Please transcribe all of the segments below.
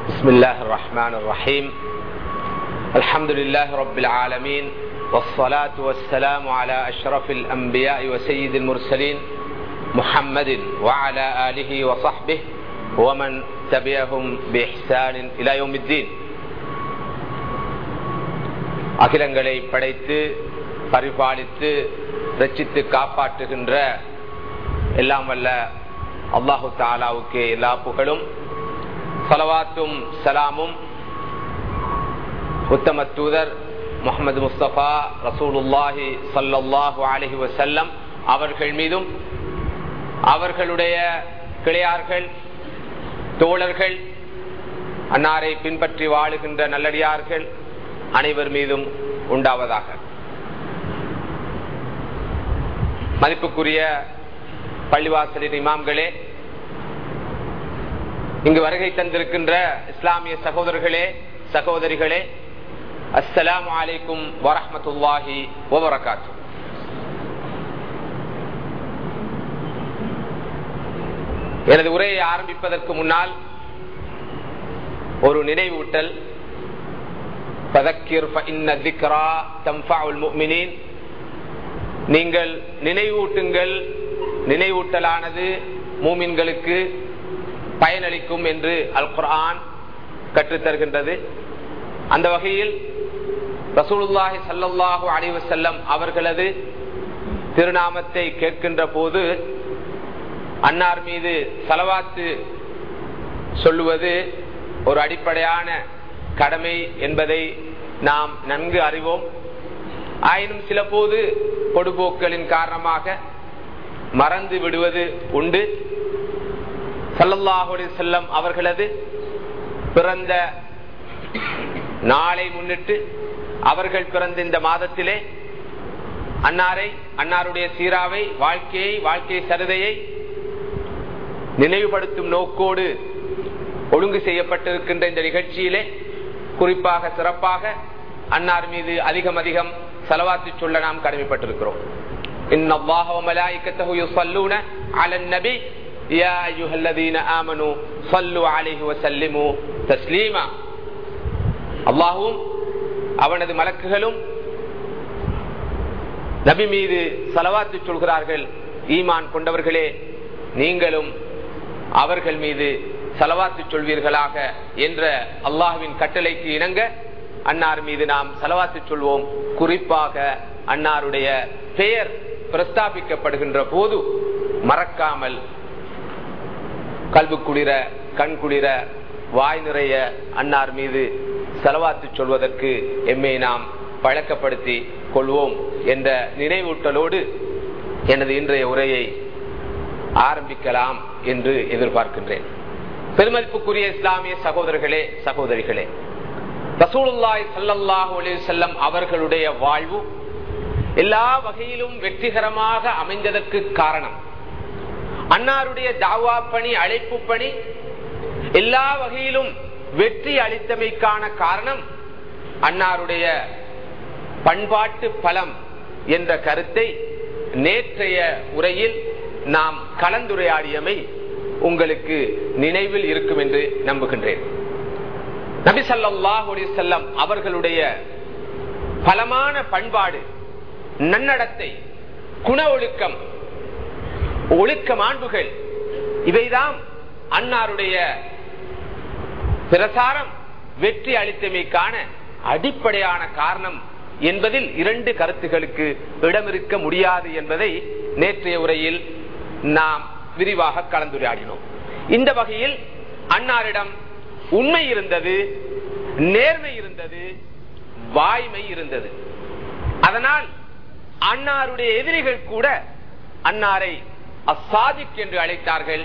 بسم الله الرحمن الرحيم الحمد لله رب العالمين والصلاة والسلام على أشرف الأنبياء وسيد المرسلين محمد وعلى آله وصحبه ومن تبعهم بإحسان إلى يوم الدين அகிலங்களை படைத்து பரிபாலித்து ரச்சித்து காப்பாற்றுகின்ற எல்லாம் வல்ல அல்லாஹு தாலாவுக்கு எல்லா புகழும் பலவாத்தும் சலாமும். உத்தம தூதர் முகமது முஸ்தபா ரசூலுல்லாஹி சல்லாஹூ அலஹி வசல்லம் அவர்கள் மீதும் அவர்களுடைய கிளையார்கள் தோழர்கள் அன்னாரை பின்பற்றி வாழுகின்ற நல்லடியார்கள் அனைவர் மீதும் உண்டாவதாக. மதிப்புக்குரிய பள்ளிவாசலின் இமாம்களே இங்கு வருகை தந்திருக்கின்ற இஸ்லாமிய சகோதரர்களே சகோதரிகளே அஸ்லாம் வலைக்கும் வரமத்துல்லாஹி வபரகாத்து. எனது உரையை ஆரம்பிப்பதற்கு முன்னால் ஒரு நினைவூட்டல். நீங்கள் நினைவூட்டுங்கள் நினைவூட்டலானது மூமின்களுக்கு பயனளிக்கும் என்று அல் குரான் கற்றுத்தருகின்றது அந்த வகையில் ரசூலுல்லாஹி சல்லாஹூ அலிவசல்லம் அவர்களது திருநாமத்தை கேட்கின்ற போது அன்னார் மீது செலவாத்து சொல்லுவது ஒரு அடிப்படையான கடமை என்பதை நாம் நன்கு அறிவோம். ஆயினும் சில போது பொடுபோக்களின் காரணமாக மறந்து விடுவது உண்டு. சல்லல்லாஹுடைய செல்லம் அவர்களது பிறந்த நாளை முன்னிட்டு அவர்கள் பிறந்த இந்த மாதத்திலே அன்னாரை அன்னாருடைய சீராவை வாழ்க்கையை வாழ்க்கை சருதையை நினைவுபடுத்தும் நோக்கோடு ஒழுங்கு செய்யப்பட்டிருக்கின்ற இந்த நிகழ்ச்சியிலே குறிப்பாக சிறப்பாக அன்னார் மீது அதிகம் அதிகம் செலவாத்து சொல்ல நாம் கடமைப்பட்டிருக்கிறோம். அல்லாஹும் அவனது மலக்குகளும் நபி மீது செலவாத்து சொல்கிறார்கள் ஈமான் கொண்டவர்களே நீங்களும் அவர்கள் மீது செலவாத்து சொல்வீர்களாக என்ற அல்லாஹுவின் கட்டளைக்கு இணங்க அன்னார் மீது நாம் செலவாத்து சொல்வோம் குறிப்பாக அன்னாருடைய பெயர் பிரஸ்தாபிக்கப்படுகின்ற போது மறக்காமல் கல்வி குளிர கண் குளிர வாய் நிறைய அன்னார் மீது செலவாத்து சொல்வதற்கு எம்மை நாம் பழக்கப்படுத்தி கொள்வோம் என்ற நினைவூட்டலோடு எனது இன்றைய உரையை ஆரம்பிக்கலாம் என்று எதிர்பார்க்கின்றேன். பெருமதிப்புக்குரிய இஸ்லாமிய சகோதரர்களே சகோதரிகளே ரசூலுல்லாய் சல்லாஹூ செல்லம் அவர்களுடைய வாழ்வு எல்லா வகையிலும் வெற்றிகரமாக அமைந்ததற்கு காரணம். அன்னாருடைய தாவா பணி அழைப்பு பணி எல்லா வகையிலும் வெற்றி அளித்தமைக்கான காரணம் அன்னாருடைய பண்பாட்டு பலம் என்ற கருத்தை நேற்றைய உரையில் நாம் கலந்துரையாடியமை உங்களுக்கு நினைவில் இருக்கும் என்று நம்புகின்றேன். நபி சல்லாஹூ செல்லம் அவர்களுடைய பலமான பண்பாடு நன்னடத்தை குண ஒழுக்கம் ஒழுக்க மாண்புகள் இவைதான் அன்னாருடைய பிரசாரம். வெற்றி அளித்தமைக்கான அடிப்படையான காரணம் என்பதில் இரண்டு கருத்துகளுக்கு இடமிருக்க முடியாது என்பதை நேற்றைய உரையில் நாம் விரிவாக கலந்துரையாடினோம். இந்த வகையில் அன்னாரிடம் உண்மை இருந்தது நேர்மை இருந்தது வாய்மை இருந்தது. அதனால் அன்னாருடைய எதிரிகள் கூட அன்னாரை அசாதிக் என்று அழைத்தார்கள்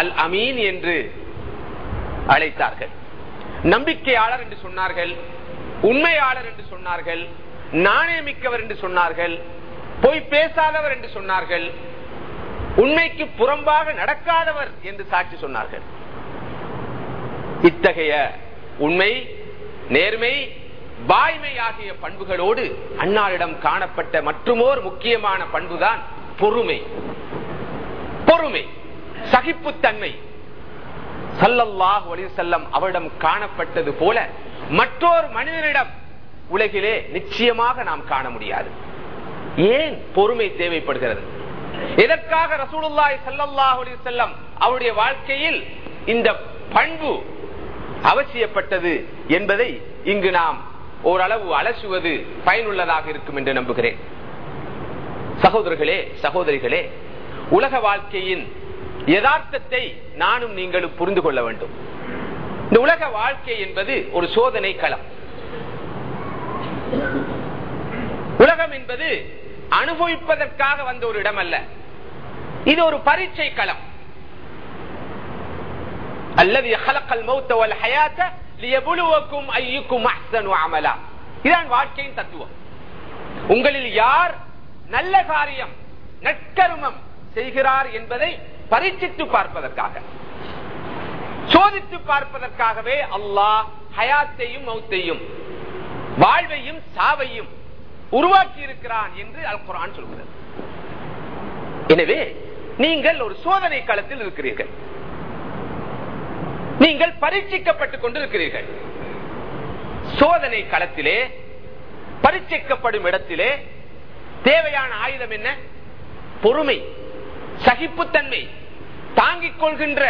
அல் அமீன் என்று அழைத்தார்கள். நம்பிக்கையாளர் என்று சொன்னார்கள் உண்மையாளர் என்று சொன்னார்கள் நாணயமிக்கவர் என்று சொன்னார்கள் பொய் பேசாதவர் என்று சொன்னார்கள் உண்மைக்கு புறம்பாக நடக்காதவர் என்று சாட்சி சொன்னார்கள். இத்தகைய உண்மை நேர்மை வாய்மை ஆகிய பண்புகளோடு அன்னாரிடம் காணப்பட்ட மற்றுமோர் முக்கியமான பண்புதான் பொறுமை. பொறுமை. சகிப்புத்தன்மை. சல்லல்லாஹு அலைஹி செல்லம் அவரிடம் காணப்பட்டது போல மற்றொரு மனிதனிடம் உலகிலே நிச்சயமாக நாம் காண முடியாது. ஏன் பொறுமை தேவைப்படுகிறது? எதற்காக ரசூலுல்லாய் ஸல்லல்லாஹு அலைஹி செல்லம் அவருடைய வாழ்க்கையில் இந்த பண்பு அவசியப்பட்டது என்பதை இங்கு நாம் ஓரளவு அலசுவது பயனுள்ளதாக இருக்கும் என்று நம்புகிறேன். சகோதரர்களே சகோதரிகளே உலக வாழ்க்கையின் யதார்த்தத்தை நானும் நீங்களும் புரிந்து கொள்ள வேண்டும். இந்த உலக வாழ்க்கை என்பது ஒரு சோதனை களம். உலகம் என்பது அனுபவிப்பதற்காக வந்த ஒரு இடம் அல்ல இது ஒரு பரீட்சை களம். அல்லது ஹலக்கல் மௌத்தவல் ஹயாத்த லியபுலுவக்கும் ஐயுக்கும் அஹ்சனு அமலா. இதான் வாழ்க்கையின் தத்துவம். உங்களில் யார் நல்ல காரியம் நற்கருமம் செய்கிறார் என்பதை பரீட்சித்து பார்ப்பதற்காக. சோதித்து பார்ப்பதற்காகவே அல்லாஹ் ஹயாத்தையும் மௌத்தையும் வாழ்வையும் சாவையும் உருவாக்கி இருக்கிறான் என்று அல் குரான் சொல்கிறது. எனவே நீங்கள் ஒரு சோதனை களத்தில் இருக்கிறீர்கள். நீங்கள் பரீட்சிக்கப்பட்டுக் கொண்டிருக்கிறீர்கள். சோதனை களத்திலே பரீட்சிக்கப்படும் இடத்திலே தேவையான ஆயுதம் என்ன பொறுமை சகிப்புத்தன்மை தாங்கிக் கொள்கின்ற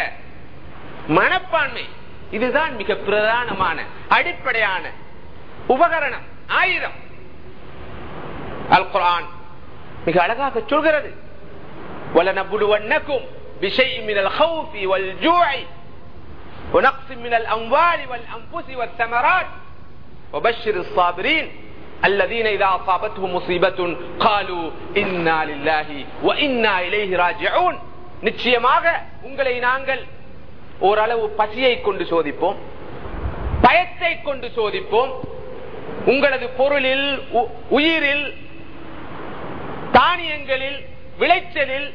மனப்பான்மை இதுதான் மிக பிரதானமான அடிப்படையான உபகரணம் ஆயுதம் அல் குரான் மிக அழகாக சொல்கிறது وَلَنَبْلُوَنَّكُمْ بِشَيْءٍ مِنَ الْخَوْفِ وَالْجُوعِ ونقص من الأموال والأنفس والثمرات وبشر الصابرين الذين إذا أصابتهم مصيبة قالوا إنا لله وإنا إليه راجعون நிச்சயமாக உங்களை நாங்கள் ஓரளவு பசியை கொண்டு சோதிப்போம் பயத்தை கொண்டு சோதிப்போம் உங்களது பொருளில் உயிரில் தானியங்களில் விளைச்சலில்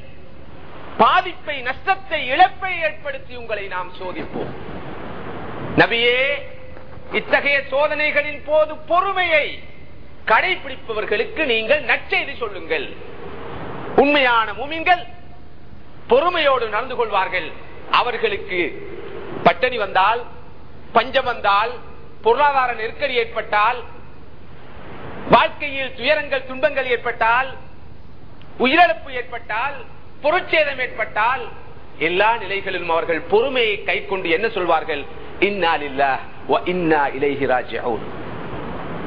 பாதிப்பை நஷ்டத்தை இழப்பை ஏற்படுத்தி உங்களை நாம் சோதிப்போம் நபியே இத்தகைய சோதனைகளின் போது பொறுமையை கடைபிடிப்பவர்களுக்கு நீங்கள் நற்செய்தி சொல்லுங்கள். உண்மையான முமின்கள் பொறுமையோடு நடந்து கொள்வார்கள். அவர்களுக்கு பட்டணி வந்தால் பஞ்சம் வந்தால் பொருளாதார நெருக்கடி ஏற்பட்டால் வாழ்க்கையில் துயரங்கள் துன்பங்கள் ஏற்பட்டால் உயிரிழப்பு ஏற்பட்டால் பொருட்சேதம் ஏற்பட்டால் எல்லா நிலைகளிலும் அவர்கள் பொறுமையை கை கொண்டு என்ன சொல்வார்கள்?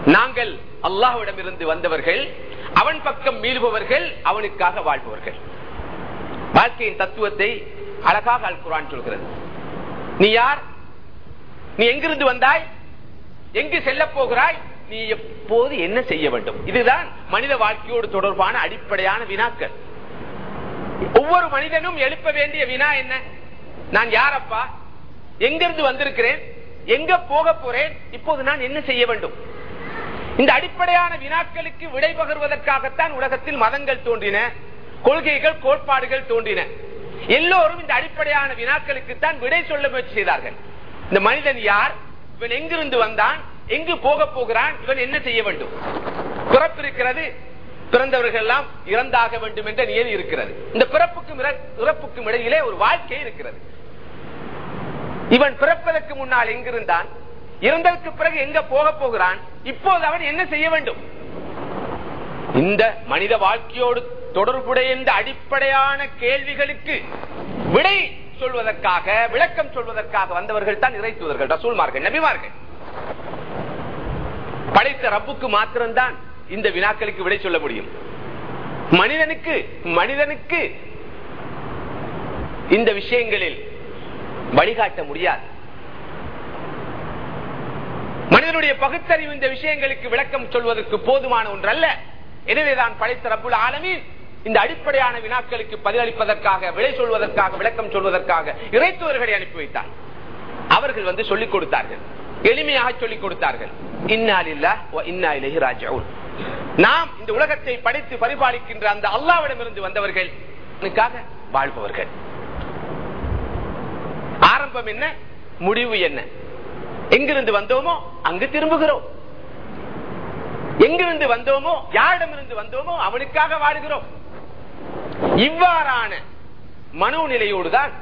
நாங்கள் அல்லாஹ்விடம் இருந்து வந்தவர்கள் அவன் பக்கம் மீளுபவர்கள் அவனுக்காக வாழ்பவர்கள். வாழ்க்கையின் தத்துவத்தை அழகாக அல் குரான் சொல்கிறது. நீ யார்? நீ எங்கிருந்து வந்தாய்? எங்கு செல்ல போகிறாய்? நீ எப்போது என்ன செய்ய வேண்டும்? இதுதான் மனித வாழ்க்கையோடு தொடர்பான அடிப்படையான வினாக்கள். ஒவ்வொரு மனிதனும் எழுப்ப வேண்டிய வினா என்ன? நான் யாரப்பா? எங்கிருந்து வந்திருக்கிறேன்? எங்க போக போறேன்? இப்போது நான் என்ன செய்ய வேண்டும்? இந்த அடிப்படையான வினாக்களுக்கு விடை பகிர்வதற்காகத்தான் உலகத்தில் மதங்கள் தோன்றின கொள்கைகள் கோட்பாடுகள் தோன்றின. எல்லோரும் இந்த அடிப்படையான வினாக்களுக்கு தான் விடை சொல்ல முயற்சி செய்தார்கள். இந்த மனிதன் யார்? இவன் எங்கிருந்து வந்தான்? எங்கு போக போகிறான்? இவன் என்ன செய்ய வேண்டும்? பிறப்பிருக்கிறது பிறந்தவர்கள் எல்லாம் இறந்தாக வேண்டும் என்ற நியதி இருக்கிறது. இந்த பிறப்புக்கும் இறப்புக்கும் இடையிலே ஒரு வாழ்க்கை இருக்கிறது. இவன் பிறப்பதற்கு முன்னால் எங்கிருந்தான்? இறந்ததற்கு பிறகு எங்க போக போகிறான்? இப்போது அவன் என்ன செய்ய வேண்டும்? இந்த மனித வாழ்க்கையோடு தொடர்புடைய இந்த அடிப்படையான கேள்விகளுக்கு விடை சொல்வதற்காக விளக்கம் சொல்வதற்காக வந்தவர்கள் தான் இறைத்துவர்கள் ரசூல்மார்கள் நபிமார்கள். படைத்த ரப்புக்கு மாத்திரம்தான் இந்த வினாக்களுக்கு விடை சொல்ல முடியும். மனிதனுக்கு மனிதனுக்கு இந்த விஷயங்களில் வழிகாட்ட முடியாது. மனிதனுடைய பகுத்தறிவு இந்த விஷயங்களுக்கு விளக்கம் சொல்வதற்கு போதுமான ஒன்றல்ல. எனவேதான் படைத்த ரப்புல் ஆலமீன் இந்த அடிப்படையான வினாக்களுக்கு பதிலளிப்பதற்காக விலை சொல்வதற்காக விளக்கம் சொல்வதற்காக இறைத்தவர்களை அனுப்பி வைத்தார். அவர்கள் வந்து சொல்லிக் கொடுத்தார்கள். எளிமையாக சொல்லிக் கொடுத்தார்கள். நாம் இந்த உலகத்தை படைத்து பரிபாலிக்கின்ற அந்த அல்லாவிடம் இருந்து வந்தவர்கள் வாழ்பவர்கள். ஆரம்பம் என்ன? முடிவு என்ன? எங்கிருந்து வந்தோமோ அங்கு திரும்புகிறோம். எங்கிருந்து வந்தோமோ யாரிடமிருந்து வந்தோமோ அவனுக்காக வாடுகிறோம் இவ்வாறான மனோநிலையோடுதான்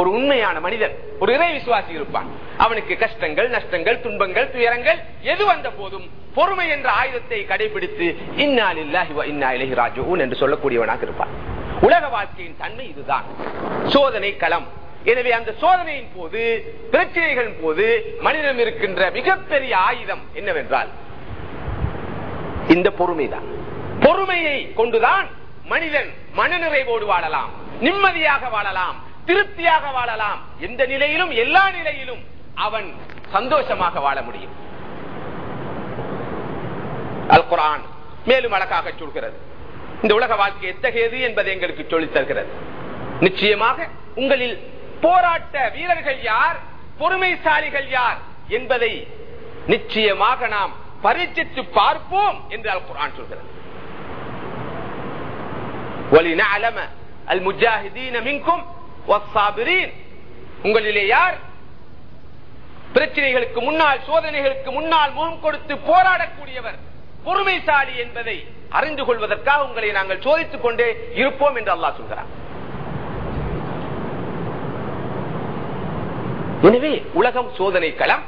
ஒரு உண்மையான மனிதன் ஒரு இறை விசுவாசி இருப்பான். அவனுக்கு கஷ்டங்கள் நஷ்டங்கள் துன்பங்கள் துயரங்கள் எது வந்த போதும் பொறுமை என்ற ஆயுதத்தை கடைபிடித்து இந்நாளில்லாஹி ராஜூன் என்று சொல்லக்கூடியவனாக இருப்பான். உலக வாழ்க்கையின் தன்மை இதுதான். சோதனை களம். எனவே அந்த சோதனையின் போது பிரச்சனைகளின் போது மனிதன் இருக்கின்ற மிகப்பெரிய ஆயுதம் என்னவென்றால் இந்த பொறுமைதான். பொறுமையை கொண்டுதான் மனிதன் மனநிறைவோடு வாழலாம் நிம்மதியாக வாழலாம் திருப்தியாக வாழலாம். எந்த நிலையிலும் எல்லா நிலையிலும் அவன் சந்தோஷமாக வாழ முடியும். அல் குரான் மேலும் அழகாக சொல்கிறது. இந்த உலக வாழ்க்கை எத்தகையது என்பதை எங்களுக்கு சொல்லித் தருகிறது. நிச்சயமாக உங்களில் போராட்ட வீரர்கள் யார்? பொறுமைசாலிகள் யார்? என்பதை நிச்சயமாக நாம் பரீட்சித்து பார்ப்போம் என்றால் குரான் சொல்கிறது. உங்களிலே யார் பிரச்சனைகளுக்கு முன்னால் சோதனைகளுக்கு முன்னால் முகம் கொடுத்து போராடக்கூடியவர் பொறுமைசாலி என்பதை அறிந்து கொள்வதற்காக உங்களை நாங்கள் சோதித்துக் கொண்டே இருப்போம் என்று அல்லாஹ் சொல்கிறார் எனவே உலகம் சோதனை களம்.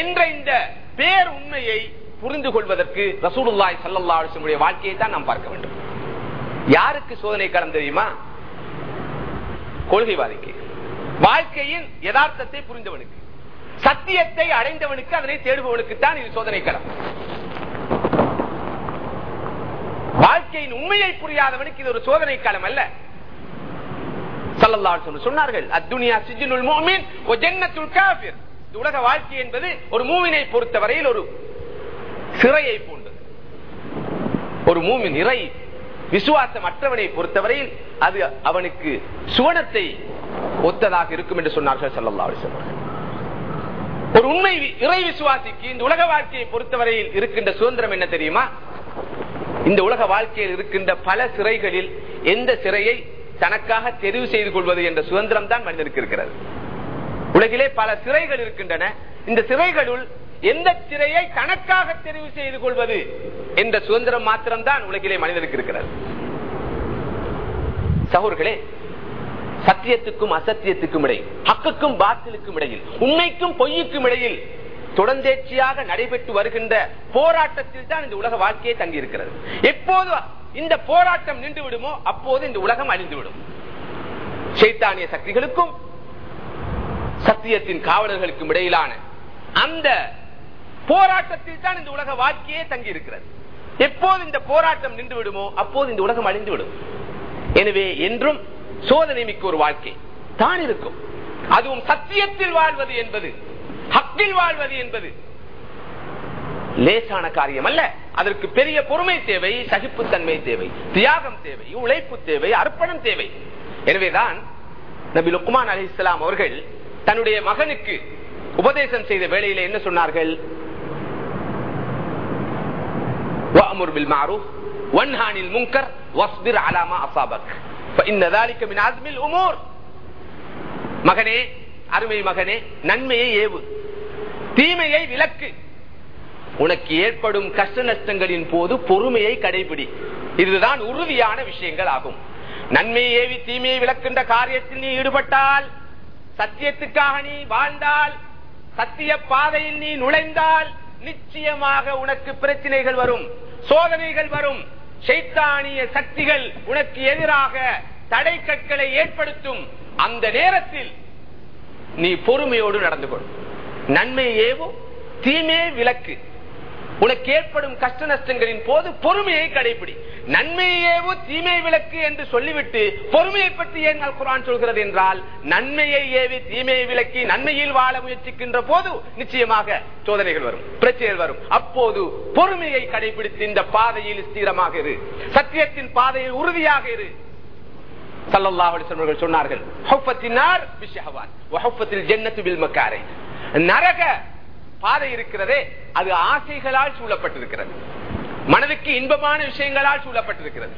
என்ற இந்த பேர் உண்மையை புரிந்து கொள்வதற்கு ரசூலுல்லாய் சல்லல்லா வாழ்க்கையை தான் நாம் பார்க்க வேண்டும். யாருக்கு சோதனை களம் தெரியுமா? கொள்கைவாதிக்கு. வாழ்க்கையின் யதார்த்தத்தை புரிந்தவனுக்கு. சத்தியத்தை அடைந்தவனுக்கு அதனை தேடுபவனுக்கு தான் இது சோதனை களம். வாழ்க்கையின் உண்மையை புரியாதவனுக்கு இது ஒரு சோதனை காலம் அல்ல. சொன்னார்கள் அத்துனியா சிஜினுல் உலக வாழ்க்கை என்பது ஒரு மூவினை பொறுத்தவரையில் ஒரு சிறையை போன்றது ஒரு மூமின் இறை விசுவாசம் அற்றவனை பொறுத்தவரையில் அது அவனுக்கு சுவனத்தை ஒத்ததாக இருக்கும் என்று சொன்னார்கள் சல்லல்லா ஒரு உண்மை இறை விசுவாசிக்கு இந்த உலக வாழ்க்கையை பொறுத்தவரையில் இருக்கின்ற சுதந்திரம் என்ன தெரியுமா? இந்த உலக வாழ்க்கையில் இருக்கின்ற பல சிறைகளில் எந்த சிறையை தனக்காக தெரிவு செய்து கொள்வது என்ற சுதந்திரம் தான் மனிதனுக்கு இருக்கிறது. உலகிலே பல சிறைகள் இருக்கின்றன. இந்த சிறைகளுள் எந்த சிறையை தனக்காக தெரிவு செய்து கொள்வது என்ற சுதந்திரம் மாத்திரம்தான் உலகிலே மனிதனுக்கு இருக்கிறது. சகோர்களே சத்தியத்துக்கும் அசத்தியத்துக்கும் இடையில் ஹக்குக்கும் பாத்திலுக்கும் இடையில் உண்மைக்கும் பொய்யுக்கும் இடையில் தொடர்ந்தேச்சியாக நடைபெற்று வருகின்ற போராட்டத்தில் தான் இந்த உலக வாழ்க்கையை தங்கியிருக்கிறது. எப்போது இந்த போராட்டம் நின்று விடுமோ அப்போது இந்த உலகம் அழிந்துவிடும். சைத்தானிய சக்திகளுக்கும் சத்தியத்தின் காவலர்களுக்கும் இடையிலான அந்த போராட்டத்தில் தான் இந்த உலக வாழ்க்கையே தங்கி இருக்கிறது எப்போது இந்த போராட்டம் நின்று விடுமோ அப்போது இந்த உலகம் அழிந்துவிடும். எனவே என்றும் சோதனை மிக்க ஒரு வாழ்க்கை தான் இருக்கும். அதுவும் சத்தியத்தில் வாழ்வது என்பது ஹக்கில் வாழ்வது என்பது லேசான காரியம் அல்ல. அதற்கு பெரிய பொறுமை தேவை சகிப்புத்தன்மை தேவை தியாகம் தேவை உழைப்பு தேவை அர்ப்பணம் தேவை. எனவேதான் நபி லுக்மான் அலி இஸ்லாம் அவர்கள் தன்னுடைய மகனுக்கு உபதேசம் செய்த வேளையில என்ன சொன்னார்கள்? மகனே அருமை மகனே நன்மையை ஏவு. தீமையை விலக்கு. உனக்கு ஏற்படும் கஷ்ட நஷ்டங்களின் போது பொறுமையை கடைபிடி. இதுதான் உறுதியான விஷயங்கள் ஆகும். நன்மை ஏவி தீமையை விளக்கின்ற காரியத்தில் நீ ஈடுபட்டால் சத்தியத்துக்காக நீ வாழ்ந்தால் சத்திய பாதையில் நீ நுழைந்தால் நிச்சயமாக உனக்கு பிரச்சனைகள் வரும் சோதனைகள் வரும். சைத்தானிய சக்திகள் உனக்கு எதிராக தடை கற்களை ஏற்படுத்தும். அந்த நேரத்தில் நீ பொறுமையோடு நடந்து கொள். நன்மை ஏவோ தீமே விளக்கு. உனக்கு ஏற்படும் கஷ்ட நஷ்டங்களின் போது பொறுமையை கடைபிடி. நன்மையேவோ தீமை விளக்கு என்று சொல்லிவிட்டு பொறுமையை பற்றி ஏன் குரான் சொல்கிறது என்றால் நன்மையை ஏவி தீமையை விளக்கி நன்மையில் வாழ முயற்சிக்கின்ற போது நிச்சயமாக சோதனைகள் வரும் பிரச்சனைகள் வரும். அப்போது பொறுமையை கடைபிடித்து இந்த பாதையில் ஸ்திரமாக இரு. சத்தியத்தின் பாதையில் உறுதியாக இரு. சொன்னார்கள் நரக பாதை இருக்கிறதே அது ஆசைகளால் சூழப்பட்டிருக்கிறது. மனதுக்கு இன்பமான விஷயங்களால் சூழப்பட்டிருக்கிறது.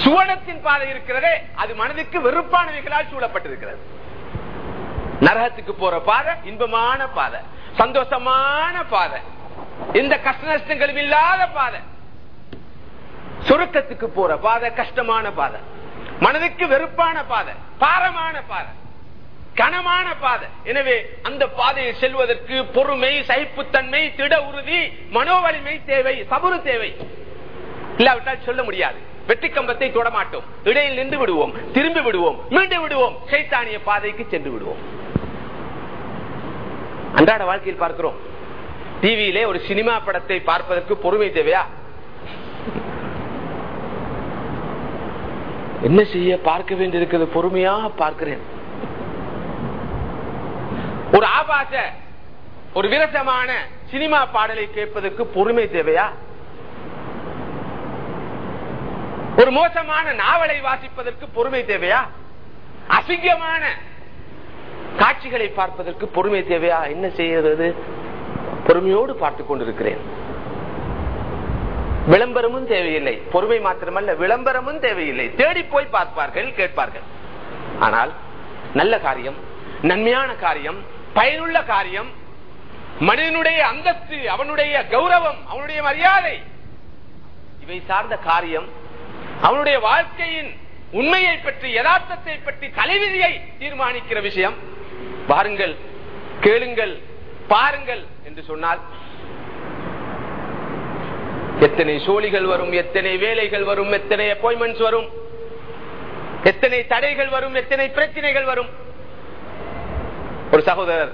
சுவனத்தின் பாதை இருக்கிறதே அது மனதுக்கு வெறுப்பானவைகளால் சூழப்பட்டிருக்கிறது. நரகத்துக்கு போற பாதை இன்பமான பாதை சந்தோஷமான பாதை எந்த கஷ்ட நஷ்டங்களும் இல்லாத பாதை. சுருக்கத்துக்கு போற பாதை கஷ்டமான பாதை. மனதுக்கு வெறுப்பான பாதை பாரமான பாதை. கனமான பாதை. எனவே அந்த பாதையை செல்வதற்கு பொறுமை சகிப்புத்தன்மை திட உறுதி மனோவலிமை தேவை சபுறு தேவை. இல்லாவிட்டால் சொல்ல முடியாது. வெற்றி கம்பத்தை தொட மாட்டோம் இடையில் நின்று விடுவோம் திரும்பி விடுவோம் மீண்டு விடுவோம். சைத்தானிய பாதைக்கு சென்று விடுவோம். அன்றாட வாழ்க்கையில் பார்க்கிறோம். டிவியிலே ஒரு சினிமா படத்தை பார்ப்பதற்கு பொறுமை தேவையா? என்ன செய்ய பார்க்க வேண்டியிருக்கிறது? பொறுமையாக பார்க்கிறேன். ஒரு ஆபாச ஒரு விரசமான சினிமா பாடலை கேட்பதற்கு பொறுமை தேவையா? ஒரு மோசமான நாவலை வாசிப்பதற்கு பொறுமை தேவையா? அசிங்கமான காட்சிகளை பார்ப்பதற்கு பொறுமை தேவையா? என்ன செய்யறது பொறுமையோடு பார்த்துக் கொண்டிருக்கிறேன். விளம்பரமும் தேவையில்லை. பொறுமை மாத்திரமல்ல விளம்பரமும் தேவையில்லை. தேடி போய் பார்ப்பார்கள் கேட்பார்கள். ஆனால் நல்ல காரியம் நன்மையான காரியம் பயனுள்ள காரியம். மனிதனுடைய அந்தஸ்து அவனுடைய கௌரவம் அவனுடைய மரியாதை. இவை சார்ந்த காரியம். அவனுடைய வாழ்க்கையின் உண்மையை பற்றி யதார்த்தத்தை பற்றி தலைவிதியை தீர்மானிக்கிற விஷயம். பாருங்கள் கேளுங்கள் பாருங்கள் என்று சொன்னால். எத்தனை சோழிகள் வரும் எத்தனை வேலைகள் வரும் எத்தனை அப்பாயின்மெண்ட்ஸ் வரும். எத்தனை தடைகள் வரும் எத்தனை பிரச்சனைகள் வரும். ஒரு சகோதரர்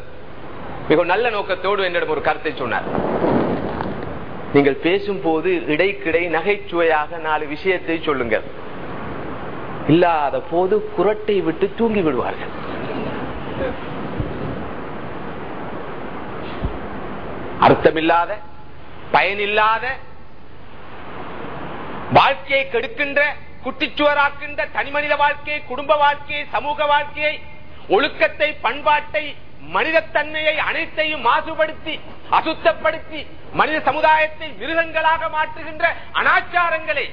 மிக நல்ல நோக்கத்தோடு என்னிடம் ஒரு கருத்தை சொன்னார். நீங்கள் பேசும் போது இடைக்கிடை நகைச்சுவையாக நாலு விஷயத்தை சொல்லுங்கள். இல்லாத போது குரட்டை விட்டு தூங்கி விடுவார்கள். அர்த்தமில்லாத பயனில்லாத வாழ்க்கையை கெடுக்கின்ற குட்டிச்சுவராக்கின்ற தனி மனித வாழ்க்கையை குடும்ப வாழ்க்கையை சமூக வாழ்க்கையை ஒழுக்கத்தை பண்பாட்டை மனிதத்தன்மையை அனைத்தையும் மாசுபடுத்தி அசுத்தப்படுத்தி மனித சமுதாயத்தை மிருகங்களாக மாற்றுகின்ற அனாச்சாரங்களை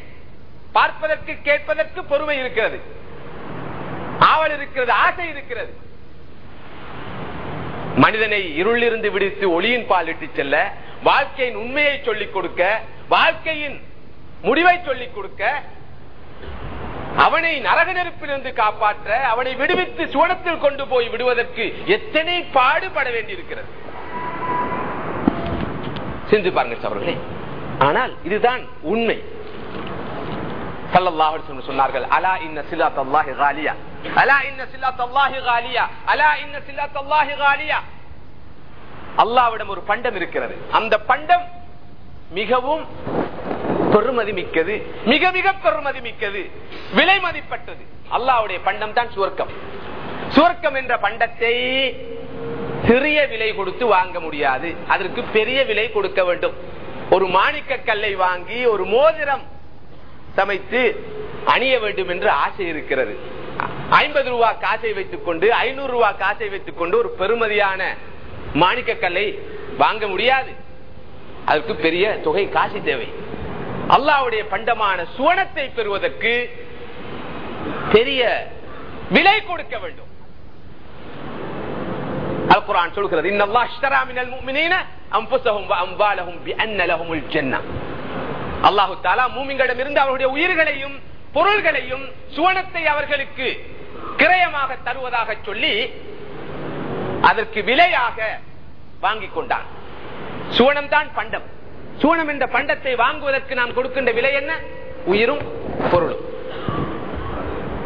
பார்ப்பதற்கு கேட்பதற்கு பொறுமை இருக்கிறது. ஆவல் இருக்கிறது ஆசை இருக்கிறது. மனிதனை இருளிருந்து விடுத்து ஒளியின் பால் இட்டு செல்ல வாழ்க்கையின் உண்மையை சொல்லிக் கொடுக்க வாழ்க்கையின் முடிவை சொல்லிக் கொடுக்க அவனை நரக நெருப்பிலிருந்து காப்பாற்ற அவனை விடுவித்து சுவனத்தில் கொண்டு போய் விடுவதற்கு எத்தனை பாடுபட வேண்டியிருக்கிறது? சிந்து பாருங்க அவர்களே ஆனால் இதுதான் உண்மை. சொன்னார்கள் அலா இன்ன சிலாத் அல்லாஹி காலியா? அலா இன்ன சிலாத் அல்லாஹி காலியா? அலா இன்ன சிலாத் அல்லாஹி காலியா? அல்லாவிடம் ஒரு பண்டம் இருக்கிறது. அந்த பண்டம் மிகவும் பெருமதி மிக்கது. மிக மிக பெருமதி மிக்கது. விலை மதிப்பட்டது அல்லாவுடைய பண்டம் தான் சுவர்க்கம். சுவர்க்கம் என்ற பண்டத்தை சிறிய விலை கொடுத்து வாங்க முடியாது. அதற்கு பெரிய விலை கொடுக்க வேண்டும். ஒரு மாணிக்க கல்லை வாங்கி ஒரு மோதிரம் சமைத்து அணிய வேண்டும் என்று ஆசை இருக்கிறது. ஐம்பது ரூபா காசை வைத்துக் கொண்டு ஐநூறு ரூபா காசை வைத்துக் கொண்டு ஒரு பெருமதியான மாணிக்க கல்லை வாங்க முடியாது. அதற்கு பெரிய தொகை காசு தேவை. அல்லாவுடைய பண்டமான சுவனத்தை பெறுவதற்கு பெரிய விலை கொடுக்க வேண்டும். அல்குரான் சொல்கிறது இன்னல்லாஹ் இஷ்தரா மினல் முஃமினீன அன்ஃபுஸஹும் வ அம்வாலஹும் பிஅன்ன லஹுமுல் ஜன்னah அல்லாஹு தாலா மூமிங்களிடம் இருந்து அவருடைய உயிர்களையும் பொருள்களையும் சுவனத்தை அவர்களுக்கு கிரயமாக தருவதாக சொல்லி அதற்கு விலையாக வாங்கிக் கொண்டான். சுவனம் தான் பண்டம். சூனம் என்ற பண்டத்தை வாங்குவதற்கு நாம் கொடுக்கின்ற விலை என்ன? உயிரும் பொருளும்.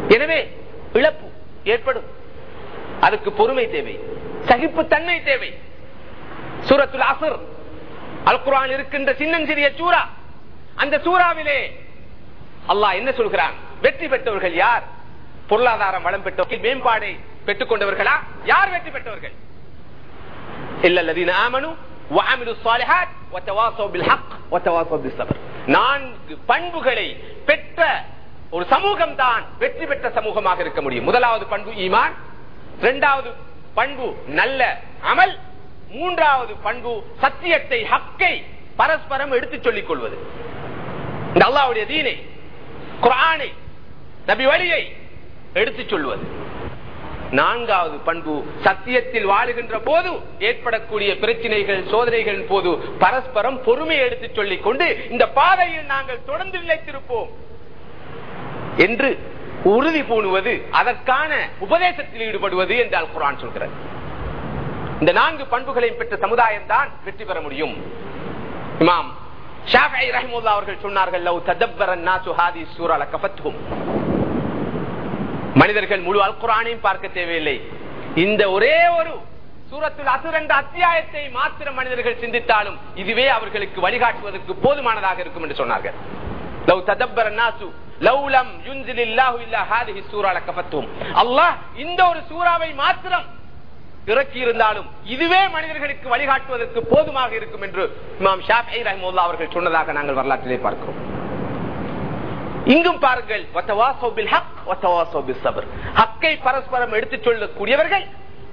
எனவே இழப்பு ஏற்படும். அதுக்கு பொறுமை தேவை. சகிப்பு தன்மை தேவை. சூரத்துல் அசர் அல் குரான் இருக்கின்ற சின்னஞ்சிறிய சூரா. அந்த சூறாவிலே அல்லாஹ் என்ன சொல்கிறான்? வெற்றி பெற்றவர்கள் யார்? பொருளாதாரம் வளம் பெற்றவர்கள் மேம்பாடை பெற்றுக் கொண்டவர்களா? யார் வெற்றி பெற்றவர்கள்? இல்லல்லதீன ஆமனு நான்கு பண்புகளை பெற்ற ஒரு சமூகம் தான் வெற்றி பெற்ற சமூகமாக இருக்க முடியும். முதலாவது பண்பு ஈமான் இரண்டாவது பண்பு நல்ல அமல் மூன்றாவது பண்பு சத்தியத்தை ஹக்கை பரஸ்பரம் எடுத்துச் சொல்லிக் கொள்வது. இந்த அல்லாவுடைய தீனை குரானை நபி வழியை எடுத்துச் சொல்வது நான்காவது பண்பு சத்தியத்தில் வாழுகின்ற போது ஏற்படக்கூடிய பிரச்சனைகள் சோதனைகள் போது பரஸ்பரம் பொறுமை எடுத்து சொல்லிக் கொண்டு இந்த பாதையில் நாங்கள் தொடர்ந்து நிலைத்திருப்போம் என்று உறுதி பூணுவது அதற்கான உபதேசத்தில் ஈடுபடுவது என்றால் குரான் சொல்கிறது இந்த நான்கு பண்புகளையும் பெற்ற சமுதாயம் தான் வெற்றி பெற முடியும். இமாம் ஷாஃபி ரஹிமுல்லா அவர்கள் சொன்னார்கள் லவ் ததப்பரன் நாசு ஹாதி சூரா லகஃபத்ஹும் மனிதர்கள் முழு அல் குரானையும் பார்க்க தேவையில்லை. இந்த ஒரே ஒரு சூரத்தில் அசுர் அத்தியாயத்தை மாத்திரம் மனிதர்கள் சிந்தித்தாலும் இதுவே அவர்களுக்கு வழிகாட்டுவதற்கு போதுமானதாக இருக்கும் என்று சொன்னார்கள். லவ் ததப்பரன் நாசு லவ்லம் யுன்சிலில்லாஹு இல்லா ஹாதிஹி சூரா லகஃபத்ஹும் அல்லாஹ் இந்த ஒரு சூறாவை மாத்திரம் இறக்கி இருந்தாலும் இதுவே மனிதர்களுக்கு வழிகாட்டுவதற்கு போதுமாக இருக்கும் என்று இமாம் ஷாஃபி ரஹ்முல்லா அவர்கள் சொன்னதாக நாங்கள் வரலாற்றிலே பார்க்கிறோம். இங்கும் பாருங்கள் ஹக்கை பரஸ்பரம் எடுத்துச் சொல்லக்கூடியவர்கள்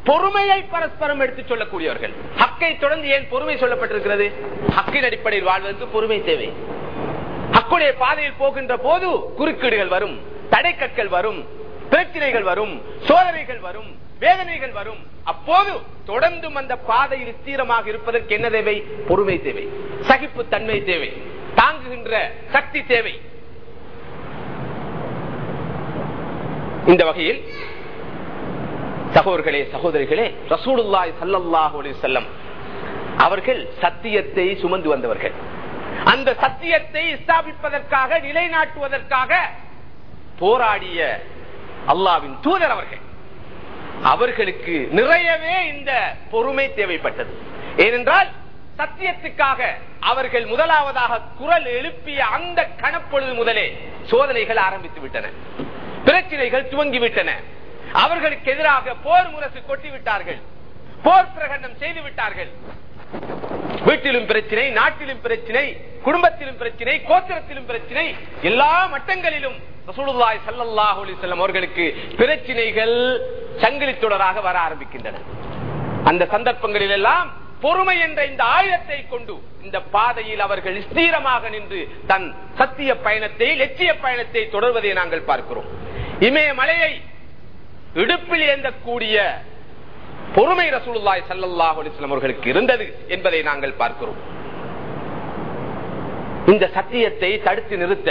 பொறுமையை பரஸ்பரம் எடுத்துச் சொல்லக்கூடியவர்கள். ஹக்கை தொடர்ந்து ஏன் பொறுமை சொல்லப்பட்டிருக்கிறது? ஹக்கின் அடிப்படையில் வாழ்வதற்கு பொறுமை தேவை. ஹக்குடைய பாதையில் போகின்ற போது குறுக்கீடுகள் வரும் தடைக்கற்கள் வரும் பிரச்சனைகள் வரும் சோதனைகள் வரும் வேதனைகள் வரும். அப்போது தொடர்ந்தும் அந்த பாதையில் தீரமாக இருப்பதற்கு என்ன தேவை? பொறுமை தேவை. சகிப்பு தன்மை தேவை. தாங்குகின்ற சக்தி தேவை. இந்த வகையில் சகோதர்களே சகோதரிகளே ரசூலுல்லாய் சல்லல்லாஹு செல்லம் அவர்கள் சத்தியத்தை சுமந்து வந்தவர்கள். அந்த சத்தியத்தை ஸ்தாபிப்பதற்காக நிலைநாட்டுவதற்காக போராடிய அல்லாவின் தூதர் அவர்கள். அவர்களுக்கு நிறையவே இந்த பொறுமை தேவைப்பட்டது. ஏனென்றால் சத்தியத்துக்காக அவர்கள் முதலாவதாக குரல் எழுப்பிய அந்த கணப்பொழுது முதலே சோதனைகள் ஆரம்பித்து விட்டன. பிரச்சனைகள் துவங்கிவிட்டன. அவர்களுக்கு எதிராக போர் முரசு கொட்டிவிட்டார்கள். போர் பிரகடனம் செய்து விட்டார்கள் வீட்டிலும் பிரச்சனை நாட்டிலும் பிரச்சனை குடும்பத்திலும் பிரச்சனை கோத்திரத்திலும் பிரச்சனை எல்லா மட்டங்களிலும் ரசூலுல்லாஹி அவர்களுக்கு பிரச்சனைகள் சங்கிலி தொடராக வர ஆரம்பிக்கின்றன. அந்த சந்தர்ப்பங்களில் எல்லாம் பொறுமை என்ற இந்த ஆயுதத்தை கொண்டு இந்த பாதையில் அவர்கள் ஸ்தீரமாக நின்று தன் சத்திய பயணத்தை லட்சிய பயணத்தை தொடர்வதை நாங்கள் பார்க்கிறோம். இமயமலையை இடுப்பில் ஏந்தக்கூடிய பொறுமை ரசூலுல்லாய் சல்லாஹ் அலிஸ்லாம் அவர்களுக்கு இருந்தது என்பதை நாங்கள் பார்க்கிறோம். இந்த சத்தியத்தை தடுத்து நிறுத்த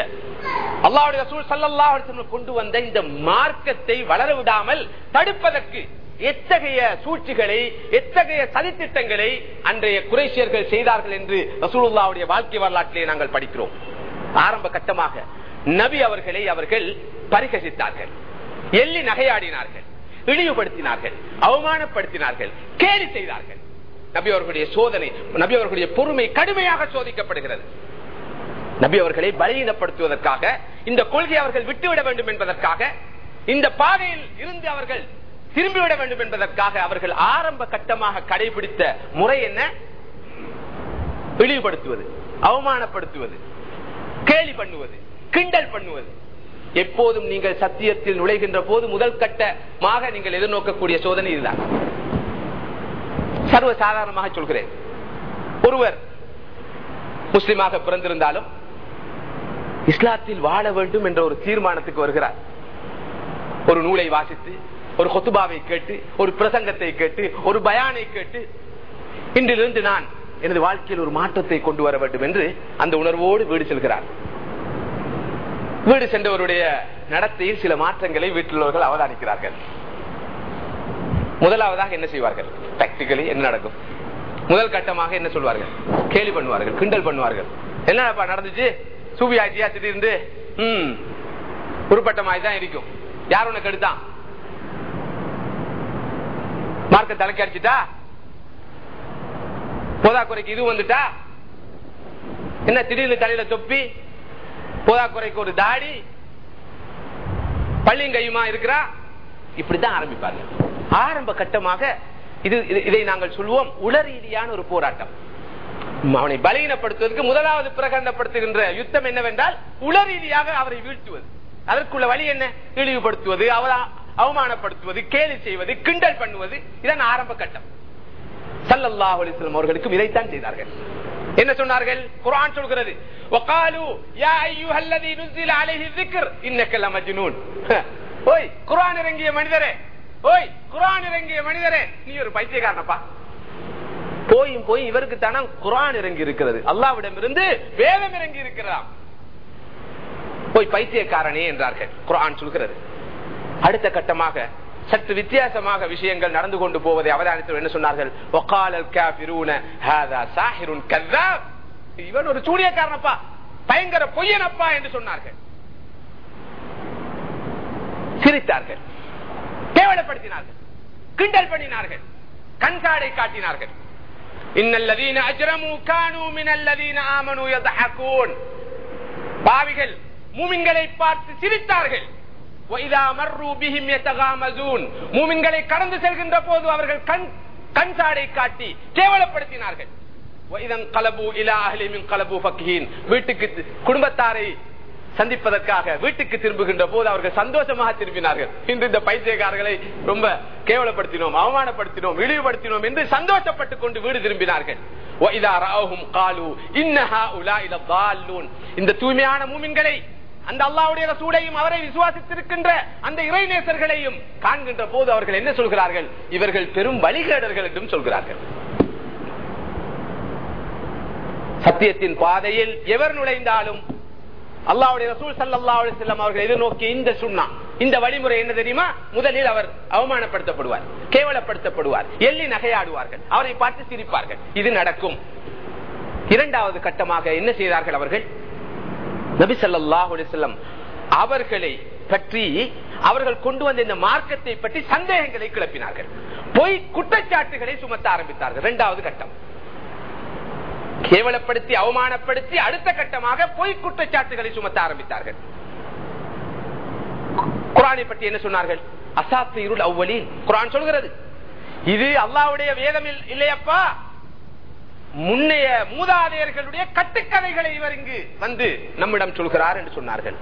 அல்லாவுடைய ரசூல் கொண்டு வந்த இந்த மார்க்கத்தை வளர விடாமல் தடுப்பதற்கு எத்தகைய சூழ்ச்சிகளை எத்தகைய சதித்திட்டங்களை அன்றைய குறைசியர்கள் செய்தார்கள் என்று ரசூலுல்லாவுடைய வாழ்க்கை வரலாற்றிலே நாங்கள் படிக்கிறோம். ஆரம்ப கட்டமாக நபி அவர்களை அவர்கள் பரிகசித்தார்கள். எள்ளி நகையாடினார்கள். இழிவுபடுத்தினார்கள். அவமானப்படுத்தினார்கள். கேலி செய்தார்கள். நபி அவர்களுடைய சோதனை நபி அவர்களுடைய பொறுமை கடுமையாக சோதிக்கப்படுகிறது. நபி அவர்களை பலகீனப்படுத்துவதற்காக இந்த கொள்கை அவர்கள் விட்டுவிட வேண்டும் என்பதற்காக இந்த பாதையில் இருந்து அவர்கள் திரும்பிவிட வேண்டும் என்பதற்காக அவர்கள் ஆரம்ப கட்டமாக கடைபிடித்த முறை என்ன? இழிவுபடுத்துவது அவமானப்படுத்துவது கேலி பண்ணுவது. கிண்டல் பண்ணுவது. எப்போதும் நீங்கள் சத்தியத்தில் நுழைகின்ற போது முதல் கட்டமாக நீங்கள் எதிர்நோக்கக்கூடிய சோதனை இதுதான். சர்வ சாதாரணமாக சொல்கிறேன். ஒருவர் முஸ்லிமாக பிறந்திருந்தாலும் இஸ்லாத்தில் வாழ வேண்டும் என்ற ஒரு தீர்மானத்துக்கு வருகிறார். ஒரு நூலை வாசித்து ஒரு கொத்துபாவை கேட்டு ஒரு பிரசங்கத்தை கேட்டு ஒரு பயானை கேட்டு இன்றிலிருந்து நான் எனது வாழ்க்கையில் ஒரு மாற்றத்தை கொண்டு வர வேண்டும் என்று அந்த உணர்வோடு வீடு செல்கிறார். வீடு சென்றவருடைய நடத்தையில் சில மாற்றங்களை வீட்டிலுள்ளவர்கள் அவதானிக்கிறார்கள். முதலாவதாக என்ன செய்வார்கள்? பிராக்டிகலி என்ன நடக்கும்? முதல் கட்டமாக என்ன சொல்வார்கள்? கேலி பண்ணுவார்கள் கிண்டல் பண்ணுவார்கள். என்னப்பா நடந்துச்சு? சூபி ஆச்சியா திடீர்ந்து ம். உருப்பட்டமாய்தான் இருக்கும். யார் உனக்கு எடுத்தான் மார்க்க தலைக்கு அடிச்சுட்டா? போதாக்குறைக்கு இது வந்துட்டா? என்ன திடீர்னு தலையில தொப்பி? போதாக்குறைக்கு ஒரு தாடி பள்ளியும் கையுமா இருக்கிறா? இப்படிதான் ஆரம்பிப்பாங்க ஆரம்ப கட்டமாக இது இதை நாங்கள் சொல்லுவோம் உளரீதியான ஒரு போராட்டம். அவனை பலகீனப்படுத்துவதற்கு முதலாவது பிரகடனப்படுத்துகின்ற யுத்தம் என்னவென்றால் உளரீதியாக அவரை வீழ்த்துவது. அதற்குள்ள வழி என்ன? இழிவுபடுத்துவது அவமானப்படுத்துவது கேலி செய்வது கிண்டல் பண்ணுவது. இதன் ஆரம்ப கட்டம். சல்லல்லாஹ் அலிஸ்லாம் அவர்களுக்கும் இதைத்தான் செய்தார்கள். என்ன சொன்னார்கள் குரான் சொல்கிறது وقالوا يا ايها الذي نزل عليه الذكر انك لمجنون ஓய் குர்ஆன் இறங்கிய மனிதரே ஓய் குர்ஆன் இறங்கிய மனிதரே நீ ஒரு பைத்தியக்காரனப்பா போயும் போய் இவருக்கு தானே குரான் இறங்கி இருக்கிறது அல்லாவிடம் இருந்து வேதம் இறங்கி இருக்கிறாம் போய் பைத்தியக்காரனே என்றார்கள் குரான் சொல்கிறது அடுத்த கட்டமாக சற்று வித்தியாசமாக விஷயங்கள் நடந்து கொண்டு போவதை அவதானித்து என்ன சொன்னார்கள்? இவன் ஒரு சூனியக்காரனப்பா பயங்கர பொய்யனப்பா என்று சொன்னார்கள். சிரித்தார்கள். கேவலப்படுத்தினார்கள். கிண்டல் பண்ணினார்கள். கண்காடை காட்டினார்கள். இன்னல்லதீன அஜ்ரமு கானு மினல்லதீன ஆமனு யதஹகூன். பாவிகள் மூமின்களை பார்த்து சிரித்தார்கள். மூமின்களை கடந்து செல்கின்ற போது அவர்கள் கண் கண் சாடை காட்டி கேவலப்படுத்தினார்கள். வீட்டுக்கு குடும்பத்தாரை சந்திப்பதற்காக வீட்டுக்கு திரும்புகின்ற போது அவர்கள் சந்தோஷமாக திரும்பினார்கள். இன்று இந்த பைத்தியக்காரர்களை ரொம்ப கேவலப்படுத்தினோம் அவமானப்படுத்தினோம் இழிவுபடுத்தினோம் என்று சந்தோஷப்பட்டுக் கொண்டு வீடு திரும்பினார்கள். இந்த தூய்மையான மூமின்களை அந்த அல்லாவுடைய ரசூலையும் அவரை விசுவாசித்திருக்கின்ற அந்த இறைநேசர்களையும் காண்கின்ற போது அவர்கள் என்ன சொல்கிறார்கள்? இவர்கள் பெரும் வழிகேடர்கள் என்றும் சொல்கிறார்கள். சத்தியத்தின் பாதையில் எவர் நுழைந்தாலும் அல்லாவுடைய ரசூல் சல்லா செல்லம் அவர்கள் எதிர்நோக்கி இந்த சுண்ணா இந்த வழிமுறை என்ன தெரியுமா? முதலில் அவர் அவமானப்படுத்தப்படுவார் கேவலப்படுத்தப்படுவார் எள்ளி நகையாடுவார்கள் அவரை பார்த்து சிரிப்பார்கள். இது நடக்கும். இரண்டாவது கட்டமாக என்ன செய்தார்கள் அவர்கள்? நபி சல்லாஹு அலிசல்லம் அவர்களை பற்றி அவர்கள் கொண்டு வந்த இந்த மார்க்கத்தை பற்றி சந்தேகங்களை கிளப்பினார்கள். பொய் குற்றச்சாட்டுகளை சுமத்த ஆரம்பித்தார்கள். இரண்டாவது கட்டம். கேவலப்படுத்தி அவமானப்படுத்தி அடுத்த கட்டமாக பொய் குற்றச்சாட்டுகளை சுமத்த ஆரம்பித்தார்கள். குரானை பற்றி என்ன சொன்னார்கள்? அசாத்து இருள் அவ்வளி குரான் சொல்கிறது. இது அல்லாவுடைய வேதம் இல்லையப்பா. முன்னைய மூதாதையர்களுடைய கட்டுக்கதைகளை இவர் இங்கு வந்து நம்மிடம் சொல்கிறார் என்று சொன்னார்கள்.